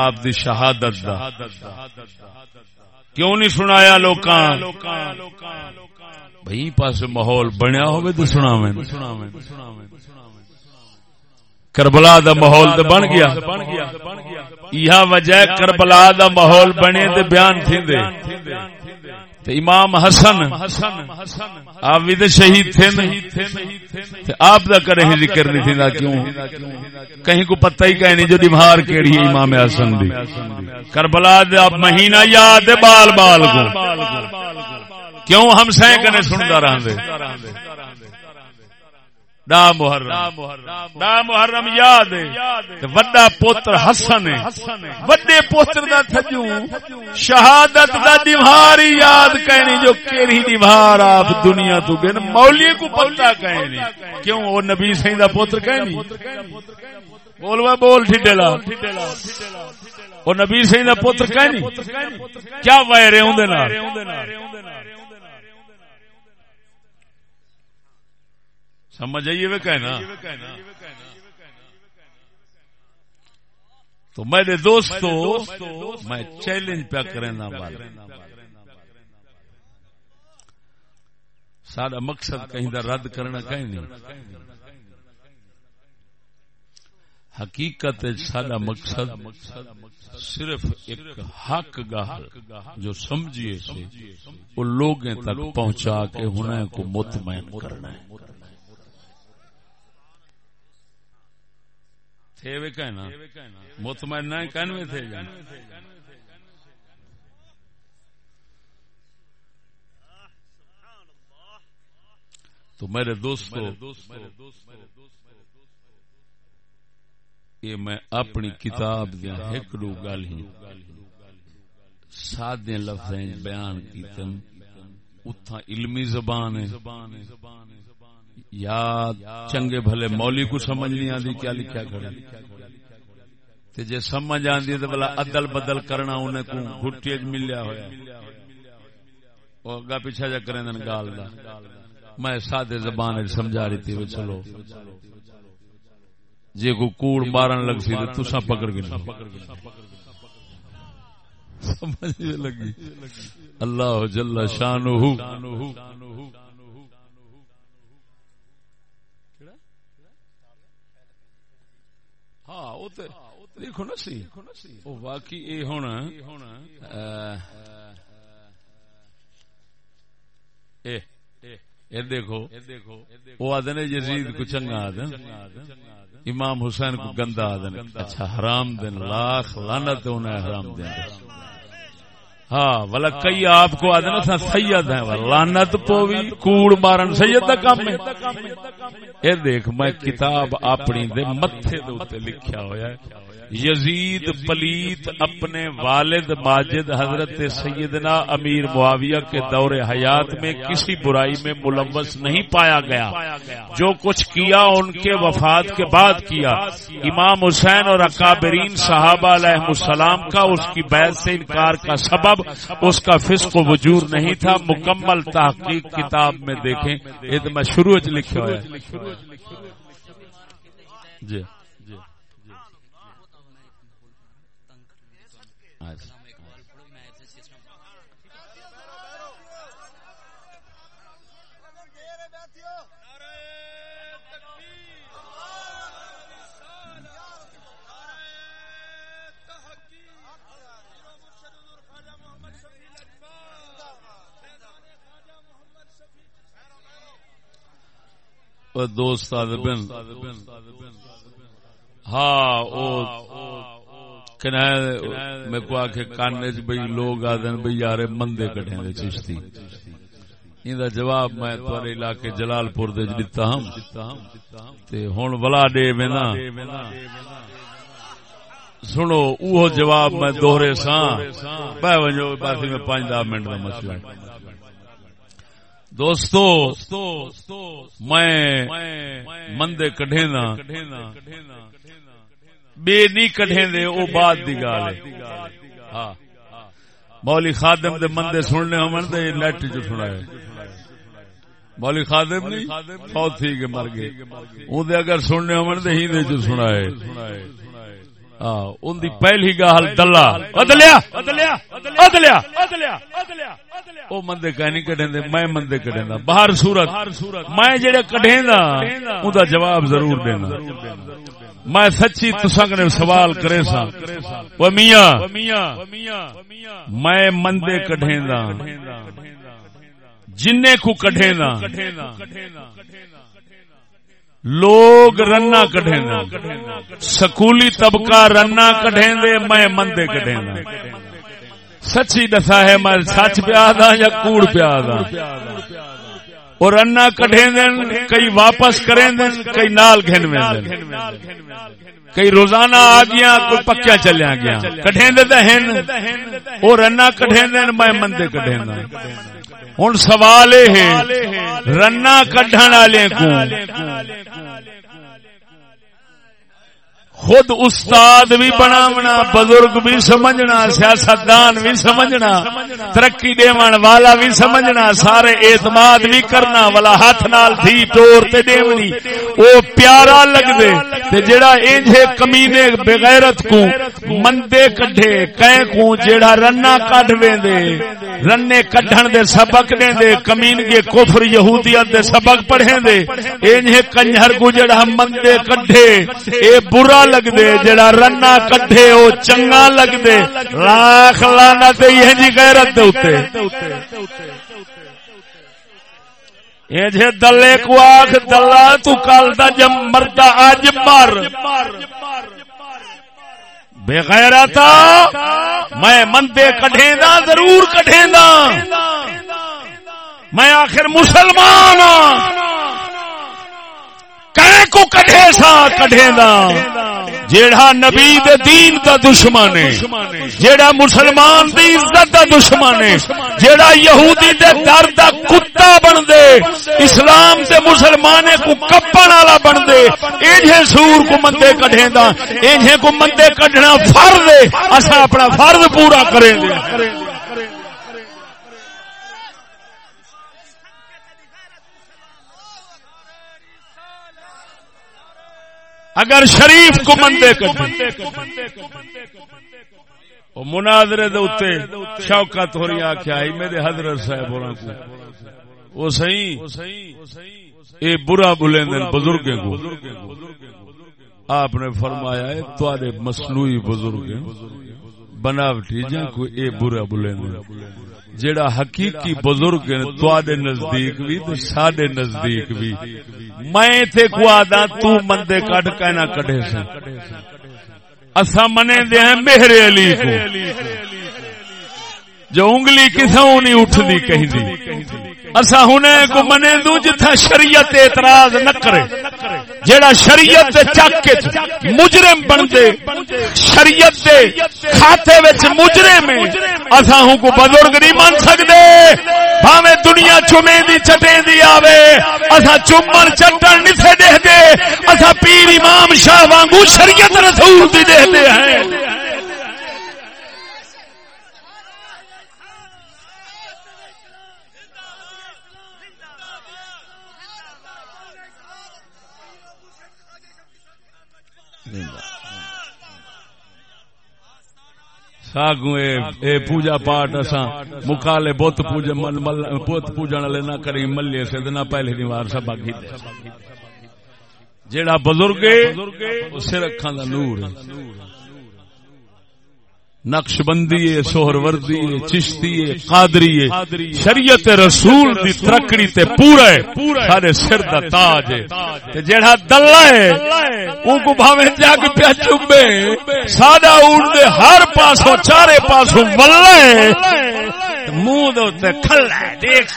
آپ دی شہادت دا کیوں نہیں سنایا لوکاں بھئی پاس ماحول بنیا ہوئے تو سنا کربلا دا ماحول تو بن گیا یہ وجہ کربلا دا ماحول بنے تے بیان تھی دے امام حسن آپ بھی تو شہید تھے آپ کا کرے ہی ذکر نہیں تھی کیوں؟ کہیں کو پتہ ہی کہیں نہیں جو دمہار کیڑی ہے امام حسن دی۔ کربلا آپ مہینہ یاد بال بال کو۔ کیوں ہم سہ کنے سنتا رہے ڈا محرم. ڈا محرم یاد وڈا پوتر حسن وڈے پوتر دا تھجو. شہادت دا دیوار یاد کہنی جو کیڑی دیوار آپ دنیا تو گن مولی کو پتہ کہنی کیوں وہ نبی سہی دا پوتر کہنی؟ بولوا بول ٹھڈلا وہ نبی سہی دا پوتر کہنی؟ کیا وائرے ہوں دے نال؟ سمجھ آئیے وہ کہنا؟ تو میرے دوستو، میں چیلنج پہ کرنا والا سارا مقصد کہیں دا رد کرنا کہیں نہیں۔ حقیقت سارا مقصد صرف ایک حق گاہ جو سمجھیے سے، وہ لوگیں تک پہنچا کے ہنہیں کو مطمئن کرنا ہے۔ تھے وے کہنا۔ مطمئن نہ کہنے تھے تو میرے دوستو، یہ میں اپنی کتاب دیا ایک دو گل ہی۔ سادے لفظ بیان کی تم اتھا علمی زبان ہے۔ یا چنگے بھلے مولی کو سمجھ نہیں آتی کیا لکھا کھڑے؟ تے جے سمجھ آندی تے بلا عدل بدل کرنا انہیں کو گھٹی اج ملیا ہویا۔ وہ اگا پیچھا جا کریں دن گال دا۔ میں سادے زبان اج سمجھا رہی تھی چلو جی کو کوڑ مارن لگ سی تو تسا پکڑ کے سمجھ لگی۔ اللہ جل شانہ ہاں دیکھو نا سی۔ واقعی یہ ہونا دیکھو آدھے یزید کو چنگا امام حسین کو گندا آدھن اچھا حرام دن لاکھ انہیں حرام دن۔ ہاں والا کئی آپ کو آدھے نا سید ہیں لانت پوی کوڑ مارن سید کا کام ہے۔ اے دیکھ، میں کتاب اپنی دے متھے دے لکھیا ہویا ہے۔ یزید پلیت اپنے والد ماجد حضرت سیدنا امیر معاویہ کے دور حیات میں کسی برائی میں ملوث نہیں پایا گیا۔ جو کچھ کیا ان کے وفات کے بعد کیا۔ امام حسین اور اکابرین صحابہ علیہ السلام کا اس کی بیعت سے انکار کا سبب اس کا فسق و وجود نہیں تھا۔ مکمل تحقیق کتاب میں دیکھیں۔ یہ تو میں شروع لکھا ہوا جی۔ دوست بن۔ ہاں میں کو آ کے کان چ بھائی لوگ آدھے بھائی یار مندے کٹے دے چشتی۔ ان جواب میں تھوڑے علاقے جلال پور دتا ہوں ہوں بلا ڈے میں سنو وہ جواب میں دوہرے سا بہ وجو پاس میں پانچ دہ منٹ کا مسئلہ دوستو، میں مندے کڈے نا بے نہیں کڈے دے، او بعد دی گال ہاں۔ مولی خادم دے مندے سننے ہمن تے نیٹ جو سنائے مولی خادم نہیں، فوت تھی کہ مر گئے۔ اون دے اگر سننے ہمن تے ہی دے جو سنائے ان دی پہلی گال دلہ۔ بدلیا بدلیا او مندے کہ نہیں دے میں مندے کڈیں دا باہر صورت، میں جڑے کڈیں دا اوندا جواب ضرور دینا۔ میں سچی تساں نے سوال کرے سا۔ او میاں، میں مندے کڈیں دا جننے کو کڈیں دا لوگ رنا کڈیں سکولی طبقہ رنا کڈیں دے میں مندے کڈیں سچی دسا ہے، میں سچ پیا دا ہاں یا کوڑ پیا دا ہاں؟ اور انا کٹے دن کئی واپس کریں دن کئی نال گھن میں دن کئی روزانہ آ گیا کوئی پکیا چلیا گیا۔ کٹے دن اور انا کٹے دن میں مندے کٹے دن ہوں سوال ہے رنا کھڈن والے کو خود استاد بھی بناونا، بزرگ بھی سمجھنا، سیاستدان بھی سمجھنا، ترقی دیون والا بھی سمجھنا، سارے اعتماد بھی کرنا والا ہاتھ نال تھی ٹور تے دیونی۔ او پیارا لگ دے تے جڑا انجے کمینے بغیرت کو مندے کڈھے، کہیں کو جڑا رنا کڈ ویندے، رنے کڈھن دے سبق دے دے کمینگے کفر یہودیت دے سبق پڑھیں دے انجے کنجر کو جڑا مندے کڈھے، اے برا لگتے جڑا رنا کٹھے وہ چنگا لگتے لاکھ لانا جی غیرت یہ دلے کو آخ دلہ تو کل دا جم مردا اج مر بے غیرتا میں مندے کٹھے دا ضرور کٹھے دا میں آخر مسلمان ہاں کو کٹے سا کٹے دا جیڑا نبی دے دین دا دشمن ہے جیڑا مسلمان دی عزت دا دشمن ہے جیڑا یہودی دے در دا کتا بن دے اسلام تے مسلمانے کو کپن والا بن دے۔ ایجے سور کو مندے کٹے دا ایجے کو مندے کٹنا فرض ہے اسا اپنا فرض پورا کریں گے اگر شریف کو مندے وہ مناظرے دے شوکت ہو رہی آخیا میرے حضرت صاحب ہونا کو وہ صحیح، اے برا بلیں بزرگ آپ نے فرمایا ہے تو مصنوعی بزرگ بناوٹی جا کو اے برا بلیں دن جیڑا حقیقی بزرگ نے نزدیک بھی تو سڈے نزدیک بھی۔ میں تے کو آدھا تو مندے کٹ کہنا کٹے سن۔ اسا منے دے ہیں میرے علی کو۔ جو انگلی کسوں نہیں اٹھ دی کہیں دی اسا ہنے کو منے دوں جتھا شریعت اعتراض نہ کرے۔ جیڑا شریعت دے چک کے مجرم بن دے شریعت دے کھاتے وچ مجرم ہے اسا ہوں کو بزرگ نہیں مان سکدے۔ بھاویں دنیا چومے دی چٹے دی آوے۔ اسا چومن، چٹن نہیں سے دے دے اسا پیر امام شاہ وانگو شریعت رسول دی دے دے ہیں۔ ساگو اے پوجا پاٹ اساں مکالے بت پوجا بت پوجن والے نہ کری ملے سے نہ پہلے دی وار سبا کی جیڑا بزرگ سر اکھاں دا نور ہے نقش بندی سوہر وردی چشتی قادری شریعت رسول دی ترکڑی تے پورا ہے۔ سارے سر دا تاج ہے۔ جیڑا دلہ ہے ان کو بھاوے جگ پیا چوبے سادہ اونٹ دے ہر پاسوں چارے پاسوں ولہ ہے۔ منہ دے کھلا ہے دیکھ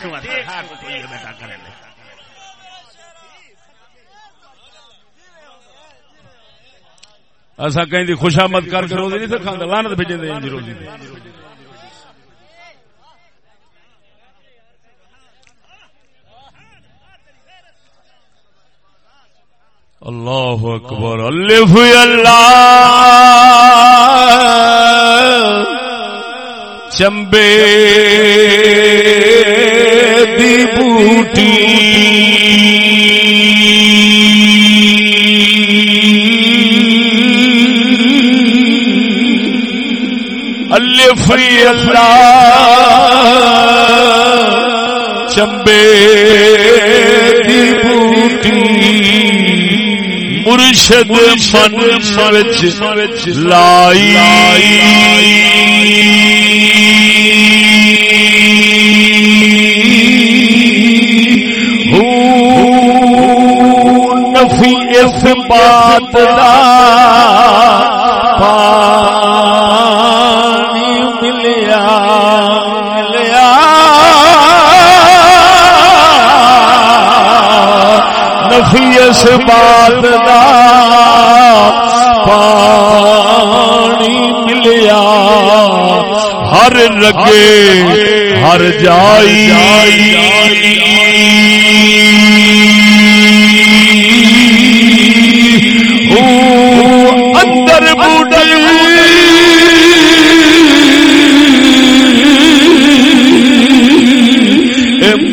اصا کہیں خوشامد کر کے روزی نہیں سکھا لانت بھیجے دے جی روزی دے۔ اللہ اکبر۔ الف اللہ۔ چمبے دی بوٹی۔ فری اللہ چمبے دی بوٹی مرشد من سرچ لائی نفی اس بات دا اس بات دا پانی ملیا ہر رگے ہر جائی اندر بوڈل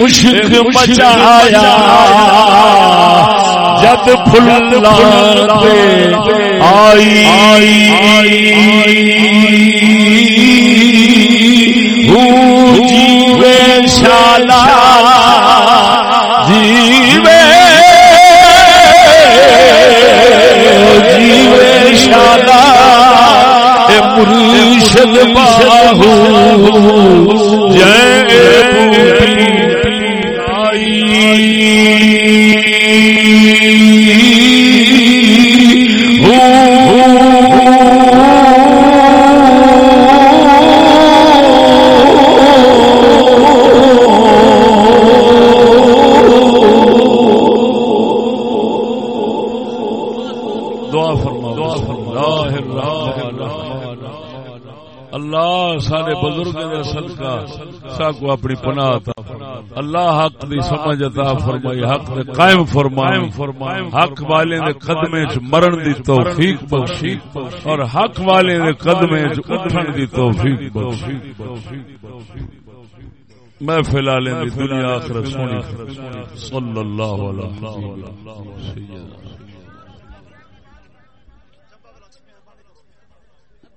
مشک مچایا جب پھلا پہ آئی۔ ہوں شالا۔ جیوے۔ جیوے شالا۔ مرشد باہو۔ جے کو اپنی پناہ عطا اللہ حق دی سمجھ عطا فرمائی، حق دے قائم فرمائی حق والے دے قدمے چ مرن دی توفیق بخشی اور حق والے دے قدمے چ اٹھن دی توفیق بخشی۔ میں فلال دنیا آخرت سونی۔ صلی اللہ علیہ وسلم۔